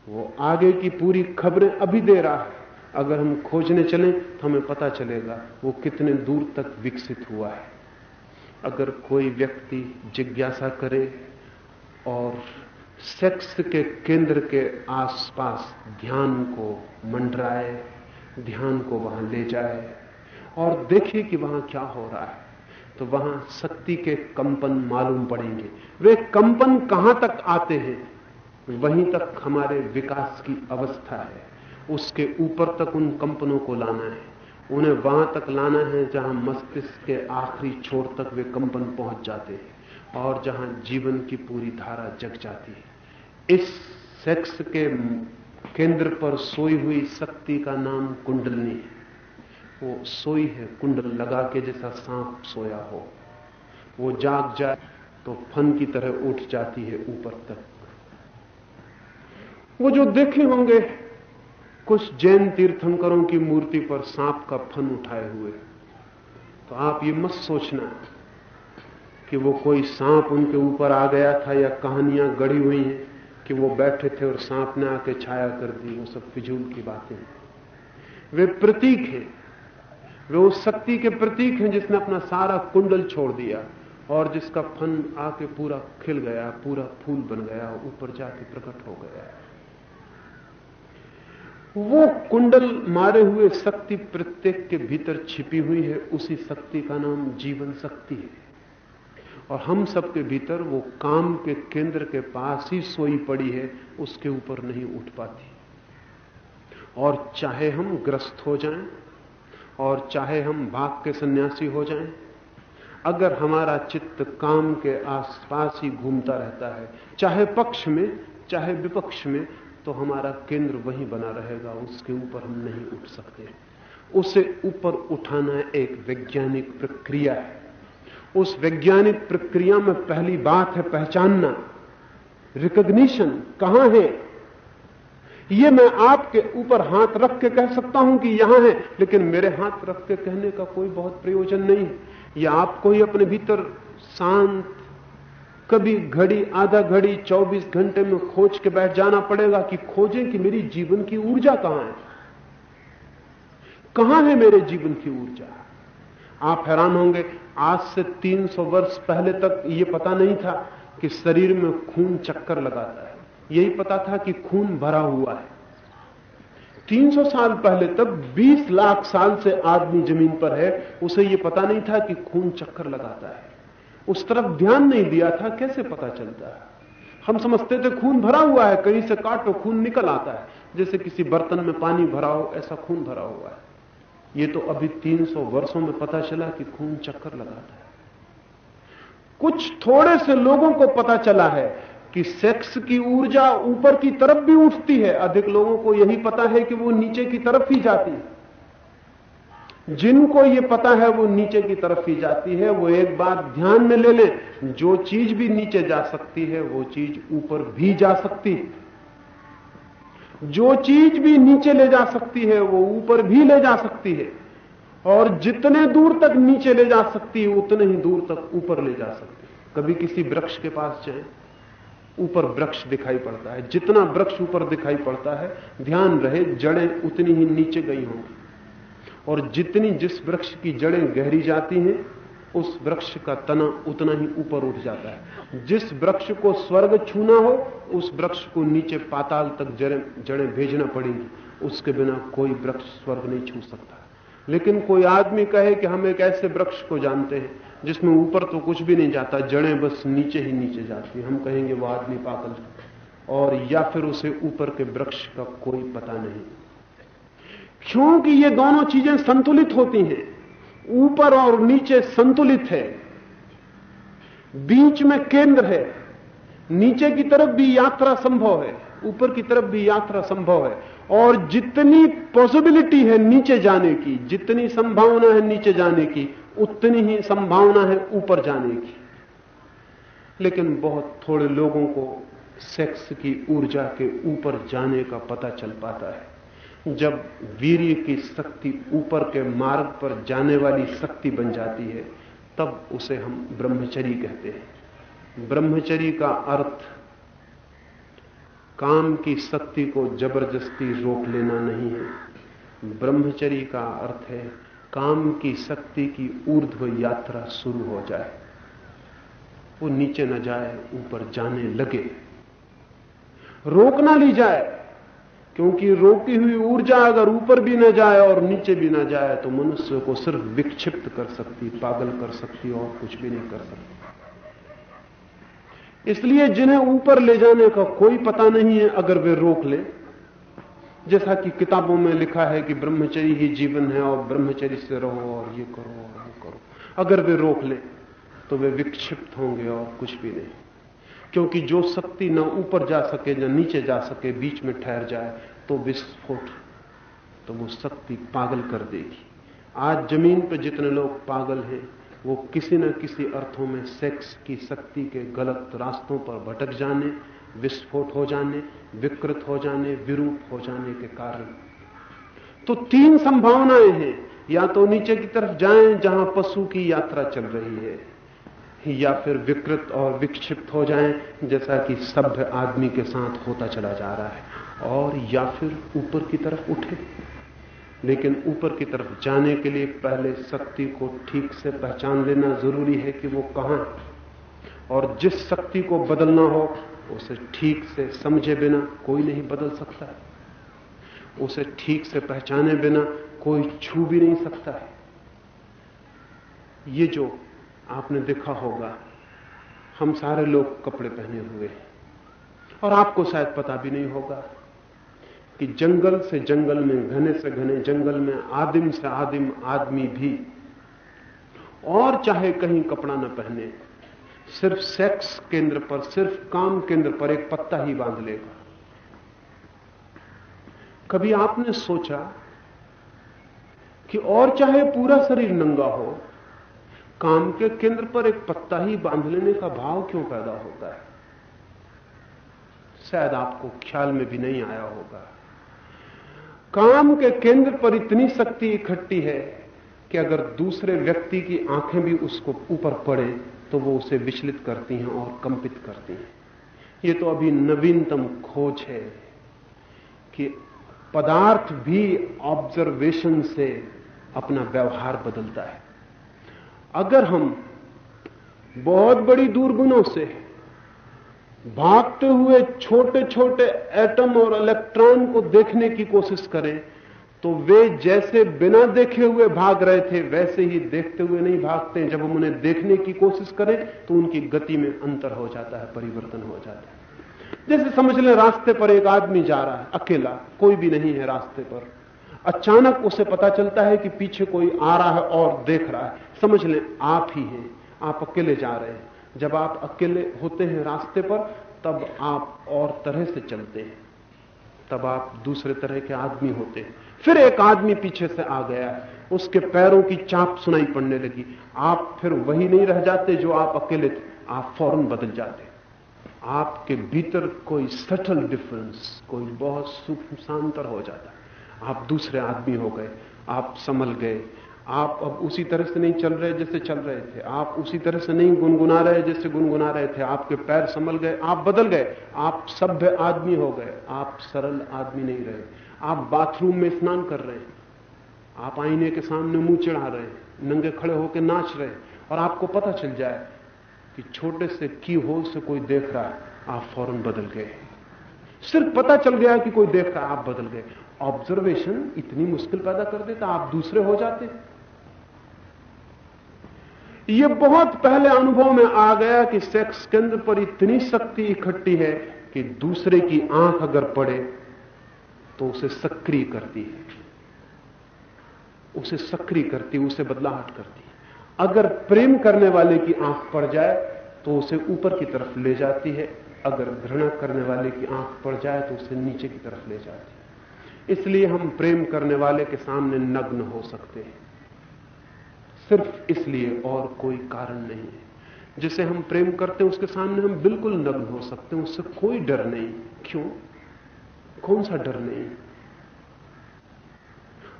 वो आगे की पूरी खबरें अभी दे रहा है। अगर हम खोजने चलें तो हमें पता चलेगा वो कितने दूर तक विकसित हुआ है। अगर कोई व्यक्ति जिज्ञासा करे और सेक्स के केंद्र के आसपास ध्यान को मंडराए, ध्यान को वहाँ ले जाए और देखे कि वहाँ क्या हो रहा है तो वहाँ शक्ति के कंपन मालूम पड़ेंगे। वे कंपन कहाँ तक आते हैं? वहीं तक हमारे विकास की अवस्था है। उसके ऊपर तक उन कंपनों को लाना है। उन्हें वहाँ तक लाना है जहाँ मस्तिष्क के आखिरी छोर तक वे कंपन पहुँच जाते हैं और जहाँ जीवन की पूरी धारा जग जाती है। इस सेक्स के केंद्र पर सोई हुई शक्ति का नाम कुंडलनी है। वो सोई है कुंडल लगा के जैसा सांप सोया हो। वो जाग जाए तो फन की तरह उठ जाती है ऊपर तक। वो जो देखे होंगे, कुछ जैन तीर्थंकरों की मूर्ति पर सांप का फन उठाए हुए। तो आप ये मत सोचना कि वो कोई सांप उनके ऊपर आ गया था या कहानियाँ गढ़ी हुई हैं कि वो बैठे थे और सांप ने आके छाया कर दी, वो सब फिजूल की बातें वे प्रतीक हैं। वे उस शक्ति के प्रतीक हैं जिसने अपना सारा कुंडल छोड़ दिया और जिसका फन आके पूरा खिल गया, पूरा फूल बन गया, ऊपर जाके प्रकट हो गया। वो कुंडल मारे हुए शक्ति प्रत्येक के भीतर छिपी हुई है, उसी शक्ति का नाम जीवन शक्ति है। और हम सबके भीतर वो काम के केंद्र के पास ही सोई पड़ी है, उसके ऊपर नहीं उठ पाती। और चाहे हम ग्रस्त हो जाएँ, और चाहे हम भाग के सन्यासी हो जाएँ, अगर हमारा चित्त काम के आसपास ही घूमता रहता है, चाहे पक्ष में, चाहे विपक्ष में तो हमारा केंद्र वहीं बना रहेगा, उसके ऊपर हम नहीं उठ सकते। उसे ऊपर उठाना एक वैज्ञानिक प्रक्रिया है। उस वैज्ञानिक प्रक्रिया में पहली बात है पहचानना। रिकग्निशन कहाँ है? यह मैं आपके ऊपर हाथ रख के कह सकता हूँ कि यहाँ है, लेकिन मेरे हाथ रख के कहने का कोई बहुत प्रयोजन नहीं है। या आपको ही अपने भीतर शांत कभी घड़ी, आधा घड़ी 24 घंटे में खोज के बैठ जाना पड़ेगा कि खोजें कि मेरी जीवन की ऊर्जा कहाँ है। कहाँ है मेरे जीवन की ऊर्जा? आप हैरान होंगे, आज से 300 वर्ष पहले तक यह पता नहीं था कि शरीर में खून चक्कर लगाता है। यही पता था कि खून भरा हुआ है। 300 साल पहले तक 20 लाख साल से आदमी ज़मीन पर है, उसे यह पता नहीं था कि खून चक्कर लगाता है। उस तरफ़ ध्यान नहीं दिया था, कैसे पता चलता है? हम समझते थे खून भरा हुआ है, कहीं से काटो, खून निकल आता है। जैसे किसी बर्तन में पानी भरा हो, ऐसा खून भरा हुआ है। ये तो अभी 300 वर्षों में पता चला कि खून चक्कर लगाता है। कुछ थोड़े से लोगों को पता चला है कि सेक्स की ऊर्जा ऊपर की तरफ़ भी उठती है। अधिक लोगों को यही पता है कि वो नीचे की तरफ़ ही जाती है। जिनको ये पता है वो नीचे की तरफ़ ही जाती है, वो एक बात ध्यान में ले लें, जो चीज़ भी नीचे जा सकती है, वो चीज़ ऊपर भी जा सकती है। जो चीज़ भी नीचे ले जा सकती है, वो ऊपर भी ले जा सकती है। और जितने दूर तक नीचे ले जा सकती है, उतने ही दूर तक ऊपर ले जा सकती है। कभी किसी वृक्ष के पास जाए, ऊपर वृक्ष दिखाई पड़ता है। जितना वृक्ष ऊपर दिखाई पड़ता है, ध्यान रहे, जड़ें उतनी ही नीचे गई होंगी। और जितनी जिस वृक्ष की जड़ें गहरी जाती हैं, उस वृक्ष का तना उतना ही ऊपर उठ जाता है। जिस वृक्ष को स्वर्ग छूना हो, उस वृक्ष को नीचे पाताल तक जड़ें जड़ें भेजना पड़ेंगी। उसके बिना कोई वृक्ष स्वर्ग नहीं छू सकता। लेकिन कोई आदमी कहे कि हम एक ऐसे वृक्ष को जानते हैं, जिसमें ऊपर तो कुछ भी नहीं जाता, जड़ें बस नीचे ही नीचे जाती हम कहेंगे वो आदमी पागल और या फिर उसे ऊपर के वृक्ष का कोई पता नहीं। क्योंकि ये दोनों चीज़ें संतुलित होती हैं, ऊपर और नीचे संतुलित है, बीच में केंद्र है, नीचे की तरफ़ भी यात्रा संभव है, ऊपर की तरफ़ भी यात्रा संभव है, और जितनी पॉसिबिलिटी है नीचे जाने की, जितनी संभावना है नीचे जाने की, उतनी ही संभावना है ऊपर जाने की। लेकिन बहुत थोड़े लोगों को सेक्स की ऊर्जा के ऊपर जाने का पता चल पाता है। जब वीर्य की शक्ति ऊपर के मार्ग पर जाने वाली शक्ति बन जाती है, तब उसे हम ब्रह्मचरी कहते हैं। ब्रह्मचरी का अर्थ, काम की शक्ति को ज़बरदस्ती रोक लेना नहीं है। ब्रह्मचरी का अर्थ है, काम की शक्ति की ऊर्ध्व यात्रा शुरू हो जाए। वो नीचे न जाए, ऊपर जाने लगे। रोक ना ली जाए क्योंकि रोकी हुई ऊर्जा अगर ऊपर भी न जाए और नीचे भी न जाए तो मनुष्य को सिर्फ़ विक्षिप्त कर सकती, पागल कर सकती और कुछ भी नहीं कर सकती। इसलिए जिन्हें ऊपर ले जाने का कोई पता नहीं है, अगर वे रोक ले, जैसा कि किताबों में लिखा है कि ब्रह्मचरी ही जीवन है और ब्रह्मचरी से रहो और ये करो और वो करो। अगर वे रोक ले तो वे विक्षिप्त होंगे और कुछ भी नहीं। क्योंकि जो शक्ति न ऊपर जा सके, न नीचे जा सके, बीच में ठहर जाए तो विस्फोट तो वो शक्ति पागल कर देगी। आज ज़मीन पर जितने लोग पागल हैं, वो किसी न किसी अर्थों में सेक्स की शक्ति के गलत रास्तों पर भटक जाने, विस्फोट हो जाने, विकृत हो जाने, विरूप हो जाने के कारण। तो तीन संभावनाएँ हैं, या तो नीचे की तरफ़ जाएँ, जहाँ पशु की यात्रा चल रही है। या फिर विकृत और विक्षिप्त हो जाएँ, जैसा कि सभ्य आदमी के साथ होता चला जा रहा है, और या फिर ऊपर की तरफ़ उठे। लेकिन ऊपर की तरफ़ जाने के लिए पहले शक्ति को ठीक से पहचान लेना ज़रूरी है कि वो कहाँ है। और जिस शक्ति को बदलना हो, उसे ठीक से समझे बिना कोई नहीं बदल सकता उसे ठीक से पहचाने बिना कोई छू भी नहीं सकता है। ये जो आपने देखा होगा, हम सारे लोग कपड़े पहने हुए हैं। और आपको शायद पता भी नहीं होगा कि जंगल से जंगल में, घने से घने जंगल में, आदिम से आदिम आदमी भी, और चाहे कहीं कपड़ा न पहने, सिर्फ़ सेक्स केंद्र पर, सिर्फ़ काम केंद्र पर एक पत्ता ही बाँध लेगा। कभी आपने सोचा कि और चाहे पूरा शरीर नंगा हो काम के केंद्र पर एक पत्ता ही बाँध लेने का भाव क्यों पैदा होता है? शायद आपको ख्याल में भी नहीं आया होगा। काम के केंद्र पर इतनी शक्ति इकट्ठी है कि अगर दूसरे व्यक्ति की आँखें भी उसको ऊपर पड़े तो वो उसे विचलित करती हैं और कंपित करती हैं। ये तो अभी नवीनतम खोज है कि पदार्थ भी ऑब्जर्वेशन से अपना व्यवहार बदलता है। अगर हम बहुत बड़ी दूरबीनों से भागते हुए छोटे छोटे एटम और इलेक्ट्रॉन को देखने की कोशिश करें तो वे जैसे बिना देखे हुए भाग रहे थे, वैसे ही देखते हुए नहीं भागते जब हम उन्हें देखने की कोशिश करें तो उनकी गति में अंतर हो जाता है, परिवर्तन हो जाता है। जैसे समझ लें, रास्ते पर एक आदमी जा रहा है, अकेला, कोई भी नहीं है रास्ते पर। अचानक उसे पता चलता है कि पीछे कोई आ रहा है और देख रहा है। समझ लें, आप ही हैं, आप अकेले जा रहे हैं। जब आप अकेले होते हैं रास्ते पर, तब आप और तरह से चलते हैं। तब आप दूसरे तरह के आदमी होते हैं। फिर एक आदमी पीछे से आ गया। उसके पैरों की चाप सुनाई पड़ने लगी। आप फिर वही नहीं रह जाते जो आप अकेले थे। आप फ़ौरन बदल जाते। आपके भीतर कोई सटल डिफरेंस कोई बहुत सूक्ष्म शांतर हो जाता। आप दूसरे आदमी हो गए, आप संभल गए। आप अब उसी तरह से नहीं चल रहे जैसे चल रहे थे। आप उसी तरह से नहीं गुनगुना रहे जैसे गुनगुना रहे थे। आपके पैर संभल गए, आप बदल गए। आप सभ्य आदमी हो गए। आप सरल आदमी नहीं रहे। आप बाथरूम में स्नान कर रहे हैं। आप आईने के सामने मुँह चढ़ा रहे हैं, नंगे खड़े होकर नाच रहे हैं। और आपको पता चल जाए कि छोटे से की होल से कोई देख रहा है, आप फ़ौरन बदल गए। सिर्फ़ पता चल गया कि कोई देख रहा है, आप बदल गए। ऑब्जर्वेशन इतनी मुश्किल पैदा कर देता, आप दूसरे हो जाते। यह बहुत पहले अनुभव में आ गया कि सेक्स केंद्र पर इतनी शक्ति इकट्ठी है कि दूसरे की आँख अगर पड़े तो उसे सक्रिय करती है। उसे सक्रिय करती, उसे बदलाहट करती है। अगर प्रेम करने वाले की आँख पड़ जाए तो उसे ऊपर की तरफ़ ले जाती है। अगर घृणा करने वाले की आँख पड़ जाए तो उसे नीचे की तरफ़ ले जाती है। इसलिए हम प्रेम करने वाले के सामने नग्न हो सकते हैं। सिर्फ़ इसलिए और कोई कारण नहीं है। जिसे हम प्रेम करते हैं, उसके सामने हम बिल्कुल नग्न हो सकते हैं। उससे कोई डर नहीं। क्यों? कौन सा डर नहीं?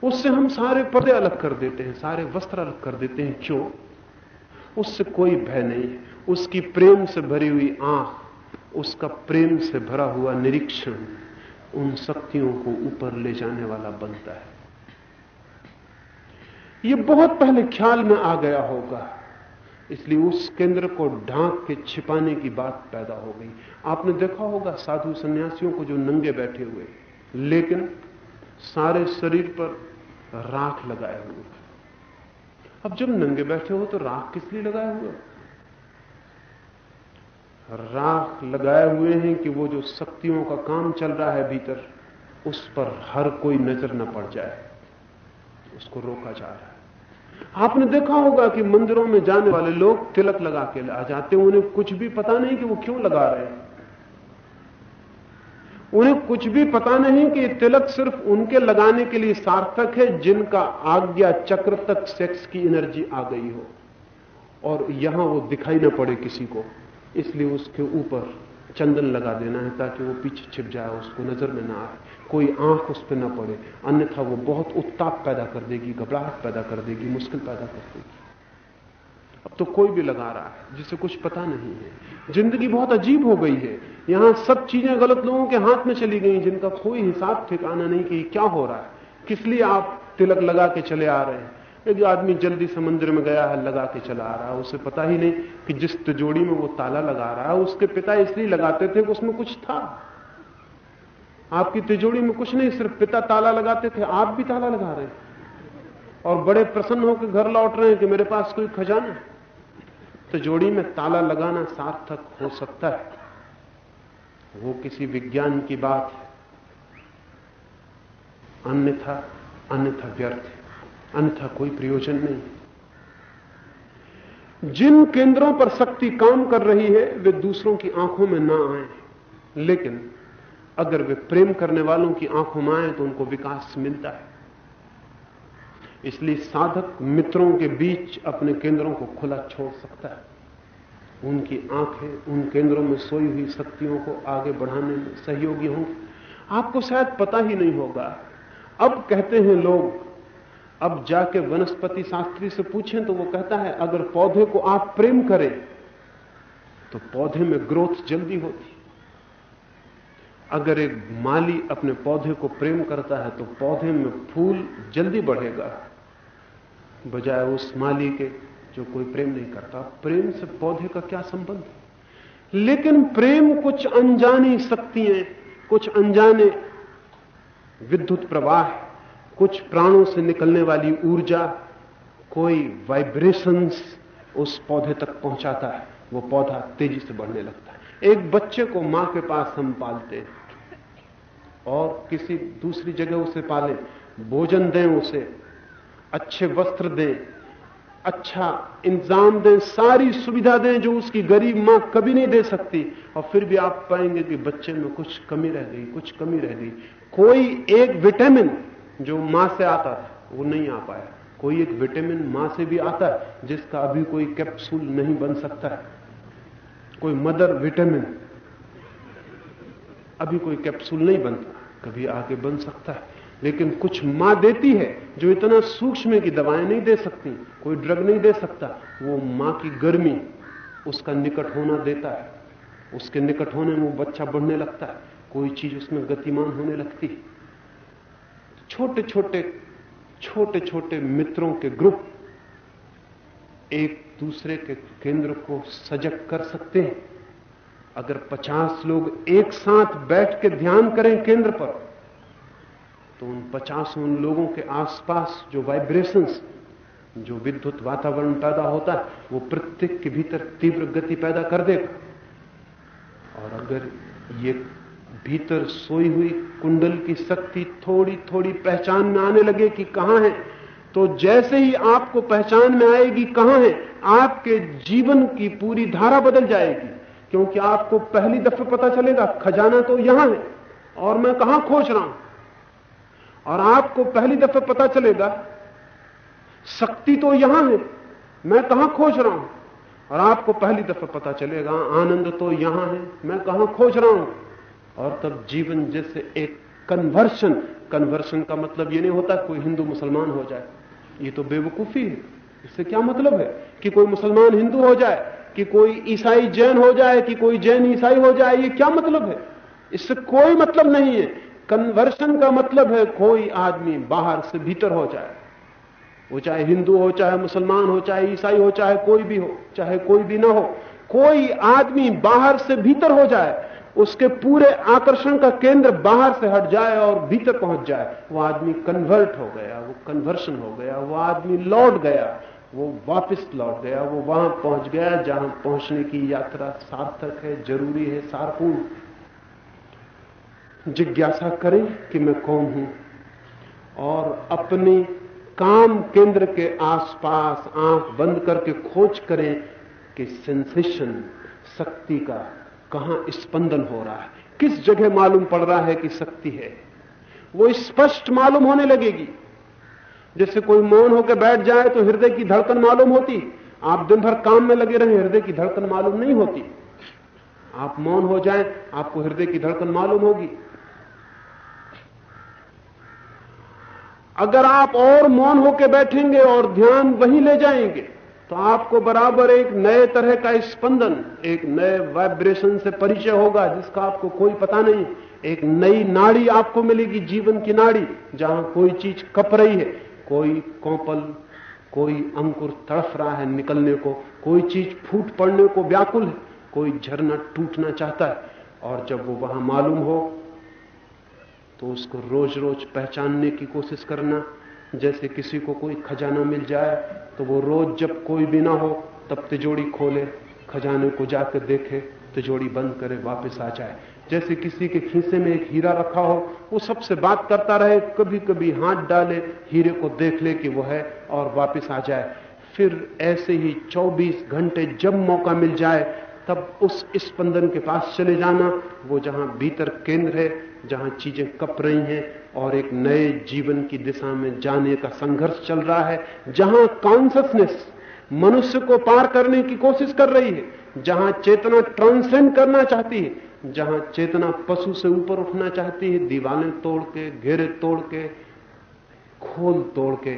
उससे हम सारे पर्दे अलग कर देते हैं, सारे वस्त्र अलग कर देते हैं। क्यों? उससे कोई भय नहीं उसकी प्रेम से भरी हुई आँख, उसका प्रेम से भरा हुआ निरीक्षण उन शक्तियों को ऊपर ले जाने वाला बनता है। यह बहुत पहले ख्याल में आ गया होगा, इसलिए उस केंद्र को ढांक के छिपाने की बात पैदा हो गई। आपने देखा होगा साधु सन्यासियों को जो नंगे बैठे हुए, लेकिन सारे शरीर पर राख लगाए हुए अब जब नंगे बैठे हो तो राख किस लिए लगाए हुए राख लगाए हुए हैं कि वो जो शक्तियों का काम चल रहा है भीतर, उस पर हर कोई नज़र न पड़ जाए, उसको रोका जा रहा है। आपने देखा होगा कि मंदिरों में जाने वाले लोग तिलक लगा के आ जाते हैं, उन्हें कुछ भी पता नहीं कि वो क्यों लगा रहे हैं। उन्हें कुछ भी पता नहीं कि तिलक सिर्फ़ उनके लगाने के लिए सार्थक है, जिनका आज्ञा चक्र तक सेक्स की एनर्जी आ गई हो, और यहाँ वो दिखाई ना पड़े किसी को। इसलिए उसके ऊपर चंदन लगा देना है ताकि वो पीछे छिप जाए, उसको नज़र में ना आए। कोई आँख उस पर ना पड़े, अन्यथा वो बहुत उत्ताप पैदा कर देगी, घबराहट पैदा कर देगी, मुश्किल पैदा कर देगी। अब तो कोई भी लगा रहा है, जिसे कुछ पता नहीं है। ज़िंदगी बहुत अजीब हो गई है। यहाँ सब चीज़ें गलत लोगों के हाथ में चली गई, जिनका कोई हिसाब ठिकाना नहीं कि क्या हो रहा है। किस लिए आप तिलक लगा के चले आ रहे हैं? एक आदमी जल्दी समंदर में गया है, लगा के चला आ रहा है, उसे पता ही नहीं कि जिस तिजोड़ी में वो ताला लगा रहा है, उसके पिता इसलिए लगाते थे कि उसमें कुछ था। आपकी तिजोड़ी में कुछ नहीं, सिर्फ़ पिता ताला लगाते थे, आप भी ताला लगा रहे हैं। और बड़े प्रसन्न होकर घर लौट रहे हैं कि मेरे पास कोई खजाना तिजोड़ी में ताला लगाना सार्थक हो सकता है। वो किसी विज्ञान की बात है। अन्यथा अन्यथा व्यर्थ है। अन्यथा कोई प्रयोजन नहीं। जिन केंद्रों पर शक्ति काम कर रही है, वे दूसरों की आँखों में ना आए। लेकिन अगर वे प्रेम करने वालों की आँखों में आए तो उनको विकास मिलता है। इसलिए साधक मित्रों के बीच अपने केंद्रों को खुला छोड़ सकता है। उनकी आँखें उन केंद्रों में सोई हुई शक्तियों को आगे बढ़ाने में सहयोगी होंगी। आपको शायद पता ही नहीं होगा। अब कहते हैं लोग अब जाके वनस्पति शास्त्री से पूछें तो वो कहता है, अगर पौधे को आप प्रेम करें तो पौधे में ग्रोथ जल्दी होती अगर एक माली अपने पौधे को प्रेम करता है तो पौधे में फूल जल्दी बढ़ेगा। बजाय उस माली के, जो कोई प्रेम नहीं करता। प्रेम से पौधे का क्या संबंध है? लेकिन प्रेम कुछ अनजानी शक्तियाँ कुछ अनजाने विद्युत प्रवाह कुछ प्राणों से निकलने वाली ऊर्जा कोई वाइब्रेशंस उस पौधे तक पहुंचाता है। वो पौधा तेज़ी से बढ़ने लगता है। एक बच्चे को माँ के पास हम पालते और किसी दूसरी जगह उसे पालें, भोजन दें उसे, अच्छे वस्त्र दें अच्छा इंतज़ाम दें, सारी सुविधा दें जो उसकी गरीब माँ कभी नहीं दे सकती। और फिर भी आप पाएँगे कि बच्चे में कुछ कमी रह गई, कुछ कमी रह गई। कोई एक विटामिन जो माँ से आता था, वो नहीं आ पाया। कोई एक विटामिन माँ से भी आता है, जिसका अभी कोई कैप्सूल नहीं बन सकता है। कोई मदर विटामिन, अभी कोई कैप्सूल नहीं बनता, कभी आगे बन सकता है। लेकिन कुछ माँ देती है, जो इतना सूक्ष्म कि दवाएँ नहीं दे सकती, कोई ड्रग नहीं दे सकता, वो माँ की गर्मी उसका निकट होना देता है। उसके निकट होने में वो बच्चा बढ़ने लगता है। कोई चीज़ उसमें गतिमान होने लगती है। छोटे छोटे छोटे छोटे मित्रों के ग्रुप एक दूसरे के केंद्र को सजग कर सकते हैं। अगर 50 लोग एक साथ बैठ के ध्यान करें केंद्र पर तो उन पचासों लोगों के आसपास जो वाइब्रेशंस जो विद्युत वातावरण पैदा होता है, वो प्रत्येक के भीतर तीव्र गति पैदा कर देगा। और अगर ये भीतर सोई हुई कुंडल की शक्ति थोड़ी थोड़ी पहचान में आने लगे कि कहाँ है। तो जैसे ही आपको पहचान में आएगी कहाँ है, आपके जीवन की पूरी धारा बदल जाएगी। क्योंकि आपको पहली दफे पता चलेगा, खजाना तो यहाँ है और मैं कहाँ खोज रहा हूँ। और आपको पहली दफे पता चलेगा, शक्ति तो यहाँ है, मैं कहाँ खोज रहा हूँ। और आपको पहली दफे पता चलेगा, आनंद तो यहाँ है, मैं कहाँ खोज रहा हूँ। और तब जीवन जैसे एक कन्वर्शन कन्वर्शन का मतलब ये नहीं होता कोई हिंदू मुसलमान हो जाए। ये तो बेवकूफ़ी है। इससे क्या मतलब है? कि कोई मुसलमान हिंदू हो जाए, कि कोई ईसाई जैन हो जाए, कि कोई जैन ईसाई हो जाए, ये क्या मतलब है? इससे कोई मतलब नहीं है। कन्वर्शन का मतलब है कोई आदमी बाहर से भीतर हो जाए। वो चाहे हिंदू हो, चाहे मुसलमान हो, चाहे ईसाई हो, चाहे कोई भी हो, चाहे कोई भी ना हो, कोई आदमी बाहर से भीतर हो जाए उसके पूरे आकर्षण का केंद्र बाहर से हट जाए और भीतर पहुँच जाए। वो आदमी कन्वर्ट हो गया, वो कन्वर्शन हो गया, वो आदमी लौट गया, वो वापस लौट गया, वो वहाँ पहुँच गया जहाँ पहुँचने की यात्रा सार्थक है, ज़रूरी है, सारपूर्ण। जिज्ञासा करें कि मैं कौन हूँ और अपने काम केंद्र के आसपास आँख बंद करके खोज करें कि सेंसेशन शक्ति का कहाँ स्पंदन हो रहा है? किस जगह मालूम पड़ रहा है कि शक्ति है? वो स्पष्ट मालूम होने लगेगी। जैसे कोई मौन होकर बैठ जाए तो हृदय की धड़कन मालूम होती। आप दिन भर काम में लगे रहे, हृदय की धड़कन मालूम नहीं होती। आप मौन हो जाएँ, आपको हृदय की धड़कन मालूम होगी। अगर आप और मौन होकर बैठेंगे और ध्यान वहीं ले जाएँगे तो आपको बराबर एक नए तरह का स्पंदन, एक नए वाइब्रेशन से परिचय होगा, जिसका आपको कोई पता नहीं। एक नई नाड़ी आपको मिलेगी, जीवन की नाड़ी, जहाँ कोई चीज़ कप रही है, कोई कौपल, कोई अंकुर तड़फ रहा है निकलने को, कोई चीज़ फूट पड़ने को व्याकुल है, कोई झरना टूटना चाहता है, और जब वो वहाँ मालूम हो तो उसको रोज रोज पहचानने की कोशिश करना, जैसे किसी को कोई खजाना मिल जाए तो वो रोज जब कोई भी ना हो, तब तिजोड़ी खोले, खजाने को जाकर देखे तिजोड़ी बंद करे, वापस आ जाए। जैसे किसी के खीसे में एक हीरा रखा हो, वो सबसे बात करता रहे कभी कभी हाथ डाले, हीरे को देख ले कि वो है और वापस आ जाए। फिर ऐसे ही 24 घंटे जब मौका मिल जाए, तब उस स्पंदन के पास चले जाना, वो जहाँ भीतर केंद्र है, जहाँ चीज़ें कप रही हैं और एक नए जीवन की दिशा में जाने का संघर्ष चल रहा है, जहाँ कॉन्सियसनेस मनुष्य को पार करने की कोशिश कर रही है, जहाँ चेतना ट्रांसेंड करना चाहती है, जहाँ चेतना पशु से ऊपर उठना चाहती है दीवारें तोड़ के, घेरे तोड़ के, खोल तोड़ के,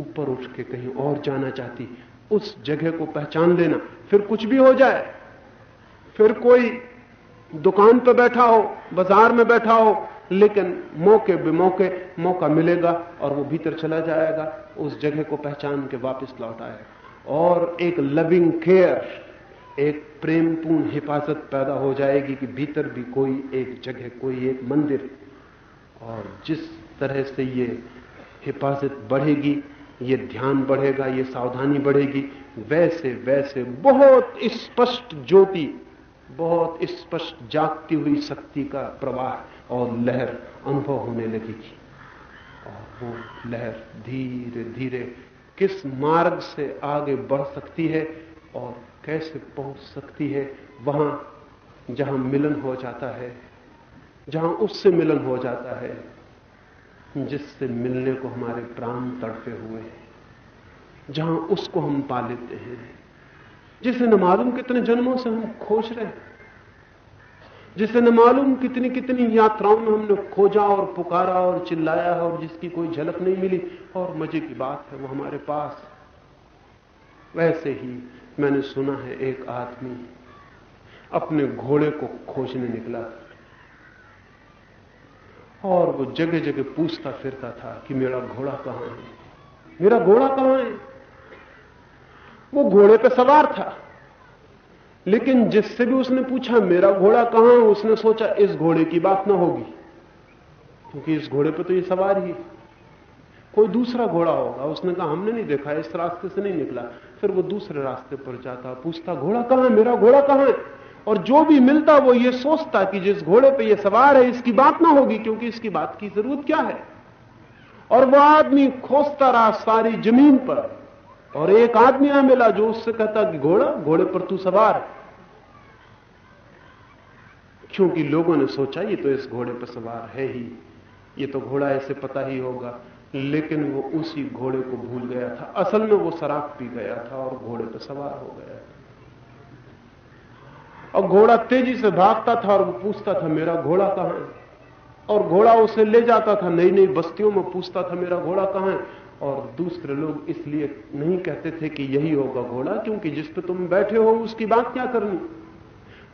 ऊपर उठ के कहीं और जाना चाहती उस जगह को पहचान लेना, फिर कुछ भी हो जाए, फिर कोई दुकान पर बैठा हो, बाज़ार में बैठा हो लेकिन मौके बेमौके मौका मिलेगा और वो भीतर चला जाएगा, उस जगह को पहचान के वापस लौट आएगा। और एक लविंग केयर एक प्रेमपूर्ण हिफाजत पैदा हो जाएगी कि भीतर भी कोई एक जगह, कोई एक मंदिर। और जिस तरह से ये हिफाजत बढ़ेगी, ये ध्यान बढ़ेगा, ये सावधानी बढ़ेगी, वैसे वैसे बहुत स्पष्ट ज्योति, बहुत स्पष्ट जागती हुई शक्ति का प्रवाह और लहर अनुभव होने लगेगी और वो लहर धीरे धीरे किस मार्ग से आगे बढ़ सकती है और कैसे पहुँच सकती है, वहाँ जहाँ मिलन हो जाता है, जहाँ उससे मिलन हो जाता है, जिससे मिलने को हमारे प्राण तड़पे हुए हैं, जहाँ उसको हम पा लेते हैं, जिसे न मालूम कितने जन्मों से हम खोज रहे हैं। जिसे न मालूम कितनी कितनी यात्राओं में हमने खोजा और पुकारा और चिल्लाया और जिसकी कोई झलक नहीं मिली। और मज़े की बात है, वो हमारे पास वैसे ही मैंने सुना है एक आदमी अपने घोड़े को खोजने निकला। और वो जगह जगह पूछता फिरता था कि मेरा घोड़ा कहाँ है? मेरा घोड़ा कहाँ है? वो घोड़े पे सवार था। लेकिन जिससे भी उसने पूछा, मेरा घोड़ा कहाँ है? उसने सोचा, इस घोड़े की बात ना होगी। क्योंकि इस घोड़े पर तो ये सवार ही कोई दूसरा घोड़ा होगा। उसने कहा, हमने नहीं देखा, इस रास्ते से नहीं निकला। फिर वो दूसरे रास्ते पर जाता, पूछता, घोड़ा कहाँ मेरा घोड़ा कहाँ है? और जो भी मिलता, वो ये सोचता कि जिस घोड़े पे ये सवार है, इसकी बात ना होगी, क्योंकि इसकी बात की ज़रूरत क्या है? और वो आदमी खोजता रहा सारी ज़मीन पर। और एक आदमी यहाँ मिला जो उससे कहता कि घोड़ा, घोड़े पर तू सवार। क्योंकि लोगों ने सोचा, ये तो इस घोड़े पर सवार है ही। ये तो घोड़ा ऐसे पता ही होगा। लेकिन वो उसी घोड़े को भूल गया था। असल में वो शराब पी गया था और घोड़े पर सवार हो गया। और घोड़ा तेज़ी से भागता था और वो पूछता था, मेरा घोड़ा कहाँ है? और घोड़ा उसे ले जाता था नई नई बस्तियों में पूछता था, मेरा घोड़ा कहाँ है? और दूसरे लोग इसलिए नहीं कहते थे कि यही होगा घोड़ा, क्योंकि जिस पे तुम बैठे हो, उसकी बात क्या करनी?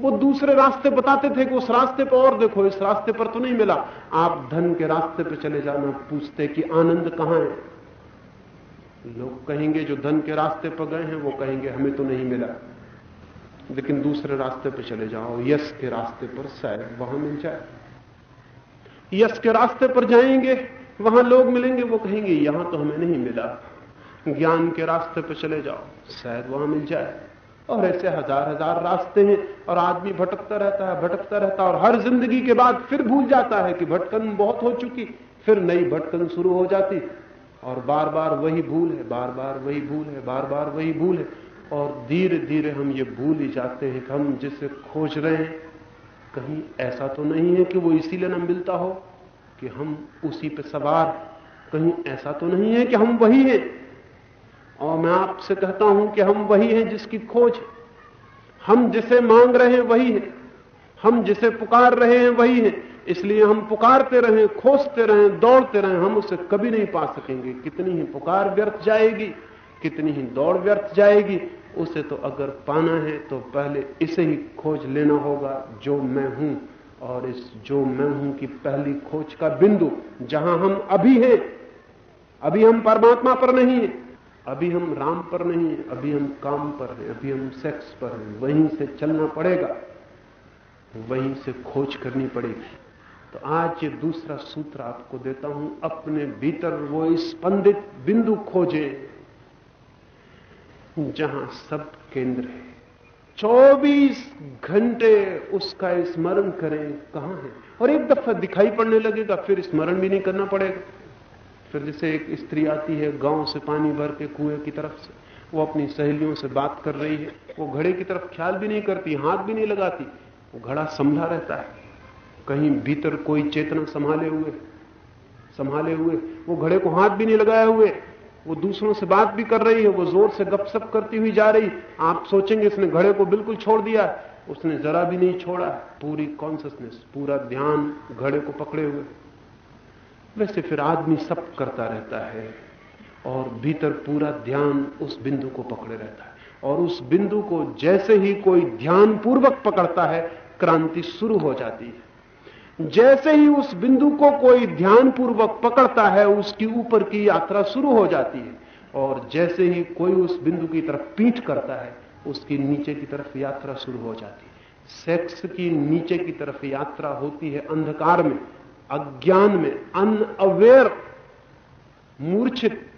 वो दूसरे रास्ते बताते थे कि उस रास्ते पर और देखो, इस रास्ते पर तो नहीं मिला। आप धन के रास्ते पर चले जाना, पूछते कि आनंद कहाँ है? लोग कहेंगे, जो धन के रास्ते पर गए हैं, वो कहेंगे, हमें तो नहीं मिला। लेकिन दूसरे रास्ते पर चले जाओ, यश के रास्ते पर शायद वहाँ मिल जाए। यश के रास्ते पर जाएँगे वहाँ लोग मिलेंगे, वो कहेंगे, यहाँ तो हमें नहीं मिला। ज्ञान के रास्ते पर चले जाओ। शायद वहाँ मिल जाए। और ऐसे हज़ार हज़ार रास्ते हैं, और आदमी भटकता रहता है, भटकता रहता है, और हर ज़िंदगी के बाद फिर भूल जाता है कि भटकन बहुत हो चुकी, फिर नई भटकन शुरू हो जाती। और बार बार वही भूल है, बार बार वही भूल है, बार बार वही भूल है। और धीरे धीरे हम ये भूल ही जाते हैं कि हम जिसे खोज रहे हैं, कहीं ऐसा तो नहीं है कि वो इसीलिए न मिलता हो। कि हम उसी पे सवार कहीं ऐसा तो नहीं है कि हम वही हैं। और मैं आपसे कहता हूँ कि हम वही हैं जिसकी खोज है। हम जिसे मांग रहे हैं वही है। हम जिसे पुकार रहे हैं वही है। इसलिए हम पुकारते रहें, खोजते रहें, दौड़ते रहें। हम उसे कभी नहीं पा सकेंगे। कितनी ही पुकार व्यर्थ जाएगी, कितनी ही दौड़ व्यर्थ जाएगी, उसे तो अगर पाना है तो पहले इसे ही खोज लेना होगा, जो मैं हूँ। और इस जो मैं हूँ की पहली खोज का बिंदु, जहाँ हम अभी हैं, अभी हम परमात्मा पर नहीं है, अभी हम राम पर नहीं है, अभी हम काम पर हैं, अभी हम सेक्स पर हैं, वहीं से चलना पड़ेगा, वहीं से खोज करनी पड़ेगी। तो आज ये दूसरा सूत्र आपको देता हूँ, अपने भीतर वो स्पंदित बिंदु खोजे, जहाँ सब केंद्र है। 24 घंटे उसका स्मरण करें, कहाँ है? और एक दफ़ा दिखाई पड़ने लगेगा, फिर स्मरण भी नहीं करना पड़ेगा। फिर जैसे एक स्त्री आती है, गाँव से पानी भर के कुएँ की तरफ़ से, वो अपनी सहेलियों से बात कर रही है, वो घड़े की तरफ़ ख्याल भी नहीं करती, हाथ भी नहीं लगाती, वो घड़ा संभला रहता है। कहीं भीतर कोई चेतना संभाले हुए संभाले हुए, वो घड़े को हाथ भी नहीं लगाए हुए वो दूसरों से बात भी कर रही है, वो ज़ोर से गपशप करती हुई जा रही। आप सोचेंगे इसने घड़े को बिल्कुल छोड़ दिया। उसने जरा भी नहीं छोड़ा। पूरी कॉन्सियसनेस पूरा ध्यान घड़े को पकड़े हुए। वैसे फिर आदमी सब करता रहता है और भीतर पूरा ध्यान उस बिंदु को पकड़े रहता है। और उस बिंदु को जैसे ही कोई ध्यान पूर्वक पकड़ता है, क्रांति शुरू हो जाती है। जैसे ही उस बिंदु को कोई ध्यानपूर्वक पकड़ता है, उसकी ऊपर की यात्रा शुरू हो जाती है। और जैसे ही कोई उस बिंदु की तरफ़ पीठ करता है, उसकी नीचे की तरफ़ यात्रा शुरू हो जाती है। सेक्स की नीचे की तरफ़ यात्रा होती है अंधकार में, अज्ञान में, अनअवेयर, मूर्छित।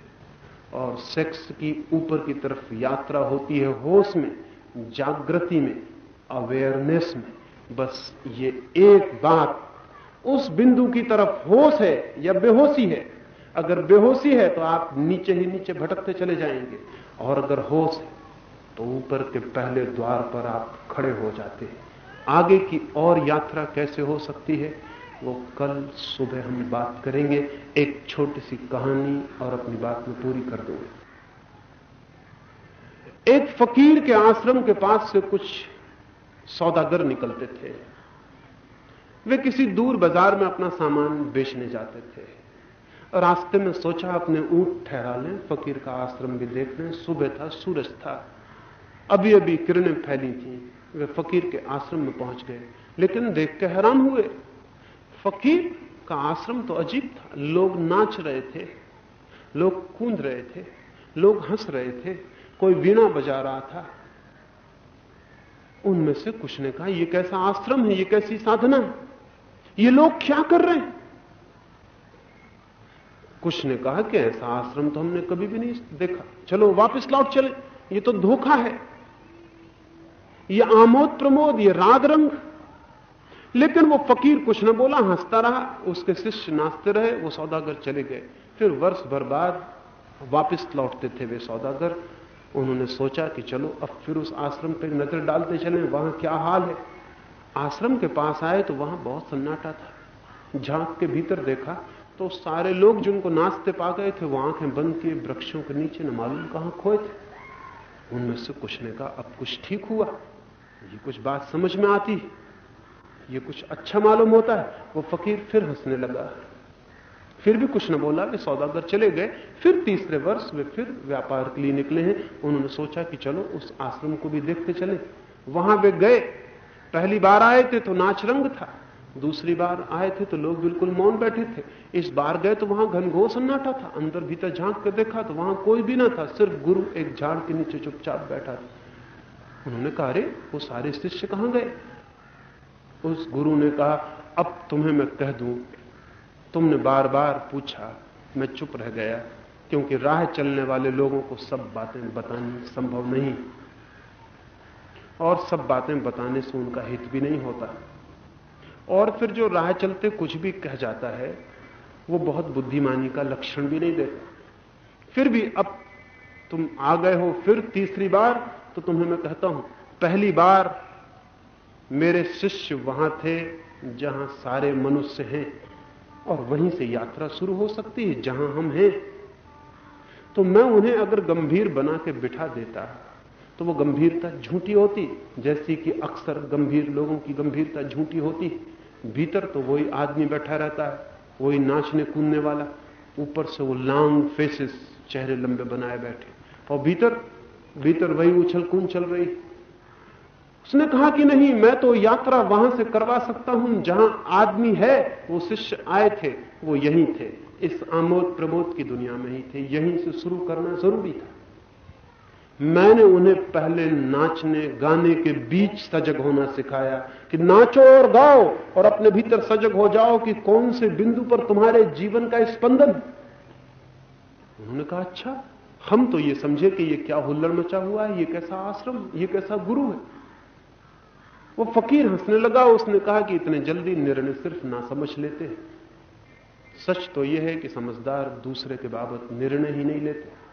और सेक्स की ऊपर की तरफ़ यात्रा होती है होश में, जागृति में, अवेयरनेस में। बस ये एक बात उस बिंदु की तरफ़ होश है या बेहोशी है? अगर बेहोशी है तो आप नीचे ही नीचे भटकते चले जाएँगे। और अगर होश है तो ऊपर के पहले द्वार पर आप खड़े हो जाते हैं। आगे की और यात्रा कैसे हो सकती है? वो कल सुबह हम बात करेंगे। एक छोटी सी कहानी और अपनी बात में पूरी कर दूँगे। एक फकीर के आश्रम के पास से कुछ सौदागर निकलते थे। वे किसी दूर बाज़ार में अपना सामान बेचने जाते थे। रास्ते में सोचा अपने ऊँट ठहरा लें, फकीर का आश्रम भी देख लें, सुबह था, सूरज था। अभी अभी किरणें फैली थी, वे फकीर के आश्रम में पहुँच गए, लेकिन देख के हैरान हुए। फकीर का आश्रम तो अजीब था, लोग नाच रहे थे, लोग कूद रहे थे, लोग हंस रहे थे, कोई वीणा बजा रहा था। उनमें से कुछ ने कहा यह कैसा आश्रम है यह कैसी साधना है? ये लोग क्या कर रहे हैं? कुछ ने कहा कि ऐसा आश्रम तो हमने कभी भी नहीं देखा। चलो वापस लौट चले। ये तो धोखा है। ये आमोद प्रमोद ये राग रंग। लेकिन वो फकीर कुछ न बोला, हंसता रहा, उसके शिष्य नाचते रहे, वो सौदागर चले गए। फिर वर्ष भर बाद वापस लौटते थे वे सौदागर। उन्होंने सोचा कि चलो, अब फिर उस आश्रम पर नज़र डालते चले, वहाँ क्या हाल है? आश्रम के पास आए तो वहाँ बहुत सन्नाटा था। झाँक के भीतर देखा तो सारे लोग जिनको नाचते पा गए थे, वो आँखें बंद किए, वृक्षों के नीचे न मालूम कहाँ खोए थे। उनमें से कुछ ने कहा, अब कुछ ठीक हुआ। ये कुछ बात समझ में आती ये कुछ अच्छा मालूम होता है। वो फकीर फिर हंसने लगा। फिर भी कुछ न बोला, वे सौदागर चले गए। फिर तीसरे वर्ष वे फिर व्यापार के लिए निकले हैं। उन्होंने सोचा कि चलो उस आश्रम को भी देखते चले। वहाँ वे गए। पहली बार आए थे तो नाच रंग था, दूसरी बार आए थे तो लोग बिल्कुल मौन बैठे थे। इस बार गए तो वहाँ घनघोर सन्नाटा था, अंदर भीतर झाँक कर देखा तो वहाँ कोई भी ना था, सिर्फ़ गुरु एक झाड़ के नीचे चुपचाप बैठा था। उन्होंने कहा, अरे, वो सारे शिष्य कहाँ गए? उस गुरु ने कहा, अब तुम्हें मैं कह दूँ, तुमने बार बार पूछा, मैं चुप रह गया, क्योंकि राह चलने वाले लोगों को सब बातें बतानी संभव नहीं। और सब बातें बताने से उनका हित भी नहीं होता। और फिर जो राह चलते कुछ भी कह जाता है, वो बहुत बुद्धिमानी का लक्षण भी नहीं देता। फिर भी अब तुम आ गए हो, फिर तीसरी बार तो तुम्हें मैं कहता हूँ, पहली बार मेरे शिष्य वहाँ थे जहाँ सारे मनुष्य हैं, और वहीं से यात्रा शुरू हो सकती है जहाँ हम हैं। तो मैं उन्हें अगर गंभीर बना के बिठा देता तो वो गंभीरता झूठी होती, जैसी कि अक्सर गंभीर लोगों की गंभीरता झूठी होती। भीतर तो वही आदमी बैठा रहता है, वही नाचने कूदने वाला। ऊपर से वो लॉन्ग फेसेस, चेहरे लंबे बनाए बैठे। और भीतर भीतर वही उछल कूद चल रही। उसने कहा कि नहीं, मैं तो यात्रा वहाँ से करवा सकता हूँ, जहाँ आदमी है, वो शिष्य आए थे, वो यहीं थे। इस आमोद प्रमोद की दुनिया में ही थे, यहीं से शुरू करना ज़रूरी था। मैंने उन्हें पहले नाचने, गाने के बीच सजग होना सिखाया कि नाचो और गाओ और अपने भीतर सजग हो जाओ कि कौन से बिंदु पर तुम्हारे जीवन का स्पंदन। उन्होंने कहा अच्छा हम तो ये समझे कि ये क्या हुल्लड़ मचा हुआ है, ये कैसा आश्रम, ये कैसा गुरु है? वो फकीर हंसने लगा, उसने कहा कि इतने जल्दी निर्णय सिर्फ़ ना समझ लेते हैं। सच तो यह है कि समझदार दूसरे के बाबत निर्णय ही नहीं लेते।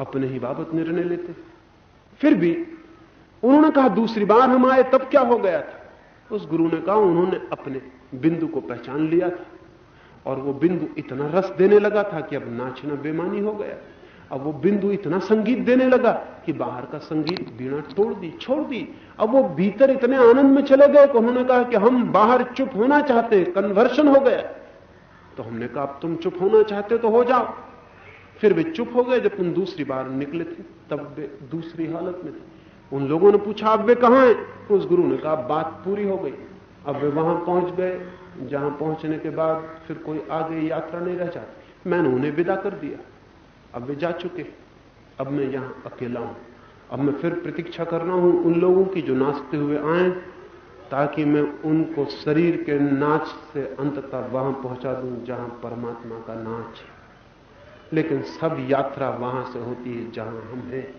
अपने ही बाबत निर्णय लेते फिर भी उन्होंने कहा, दूसरी बार हम आए, तब क्या हो गया था? उस गुरु ने कहा, उन्होंने अपने बिंदु को पहचान लिया था और वो बिंदु इतना रस देने लगा था कि अब नाचना बेमानी हो गया। अब वो बिंदु इतना संगीत देने लगा कि बाहर का संगीत बीणा तोड़ दी, छोड़ दी। अब वो भीतर इतने आनंद में चले गए कि उन्होंने कहा कि हम बाहर चुप होना चाहते हैं, कन्वर्शन हो गया। तो हमने कहा, अब तुम चुप होना चाहते तो हो जाओ। फिर वे चुप हो गए जब तुम दूसरी बार निकले थे, तब वे दूसरी हालत में थे। उन लोगों ने पूछा अब वे कहाँ हैं? तो उस गुरु ने कहा, बात पूरी हो गई। अब वे वहाँ पहुँच गए, जहाँ पहुँचने के बाद फिर कोई आगे यात्रा नहीं रह जाती। मैंने उन्हें विदा कर दिया। अब वे जा चुके अब मैं यहाँ अकेला हूँ। अब मैं फिर प्रतीक्षा कर रहा हूँ उन लोगों की जो नाचते हुए आए ताकि मैं उनको शरीर के नाच से अंततः वहाँ पहुँचा दूँ जहाँ परमात्मा का नाच है। लेकिन सब यात्रा वहाँ से होती है जहाँ हम हैं।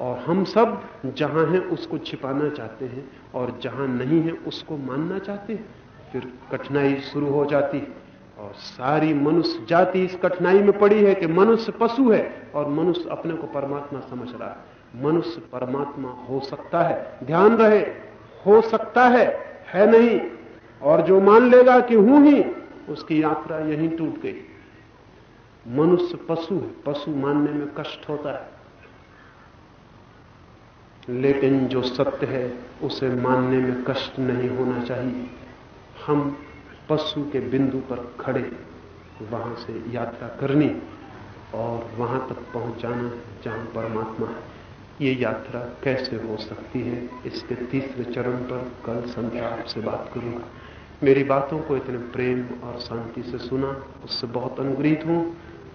और हम सब जहाँ हैं उसको छिपाना चाहते हैं और जहाँ नहीं है उसको मानना चाहते हैं। फिर कठिनाई शुरू हो जाती है और सारी मनुष्य जाति इस कठिनाई में पड़ी है कि मनुष्य पशु है और मनुष्य अपने को परमात्मा समझ रहा है। मनुष्य परमात्मा हो सकता है। ध्यान रहे, हो सकता है है नहीं। और जो मान लेगा कि हूँ ही, उसकी यात्रा यहीं टूट गई। मनुष्य पशु है, पशु मानने में कष्ट होता है। लेकिन जो सत्य है, उसे मानने में कष्ट नहीं होना चाहिए। हम पशु के बिंदु पर खड़े वहाँ से यात्रा करनी और वहाँ तक पहुँच जाना जहाँ परमात्मा है। ये यात्रा कैसे हो सकती है, इसके तीसरे चरण पर कल संध्या आपसे बात करूँगा। मेरी बातों को इतने प्रेम और शांति से सुना, उससे बहुत अनुग्रहित हूँ।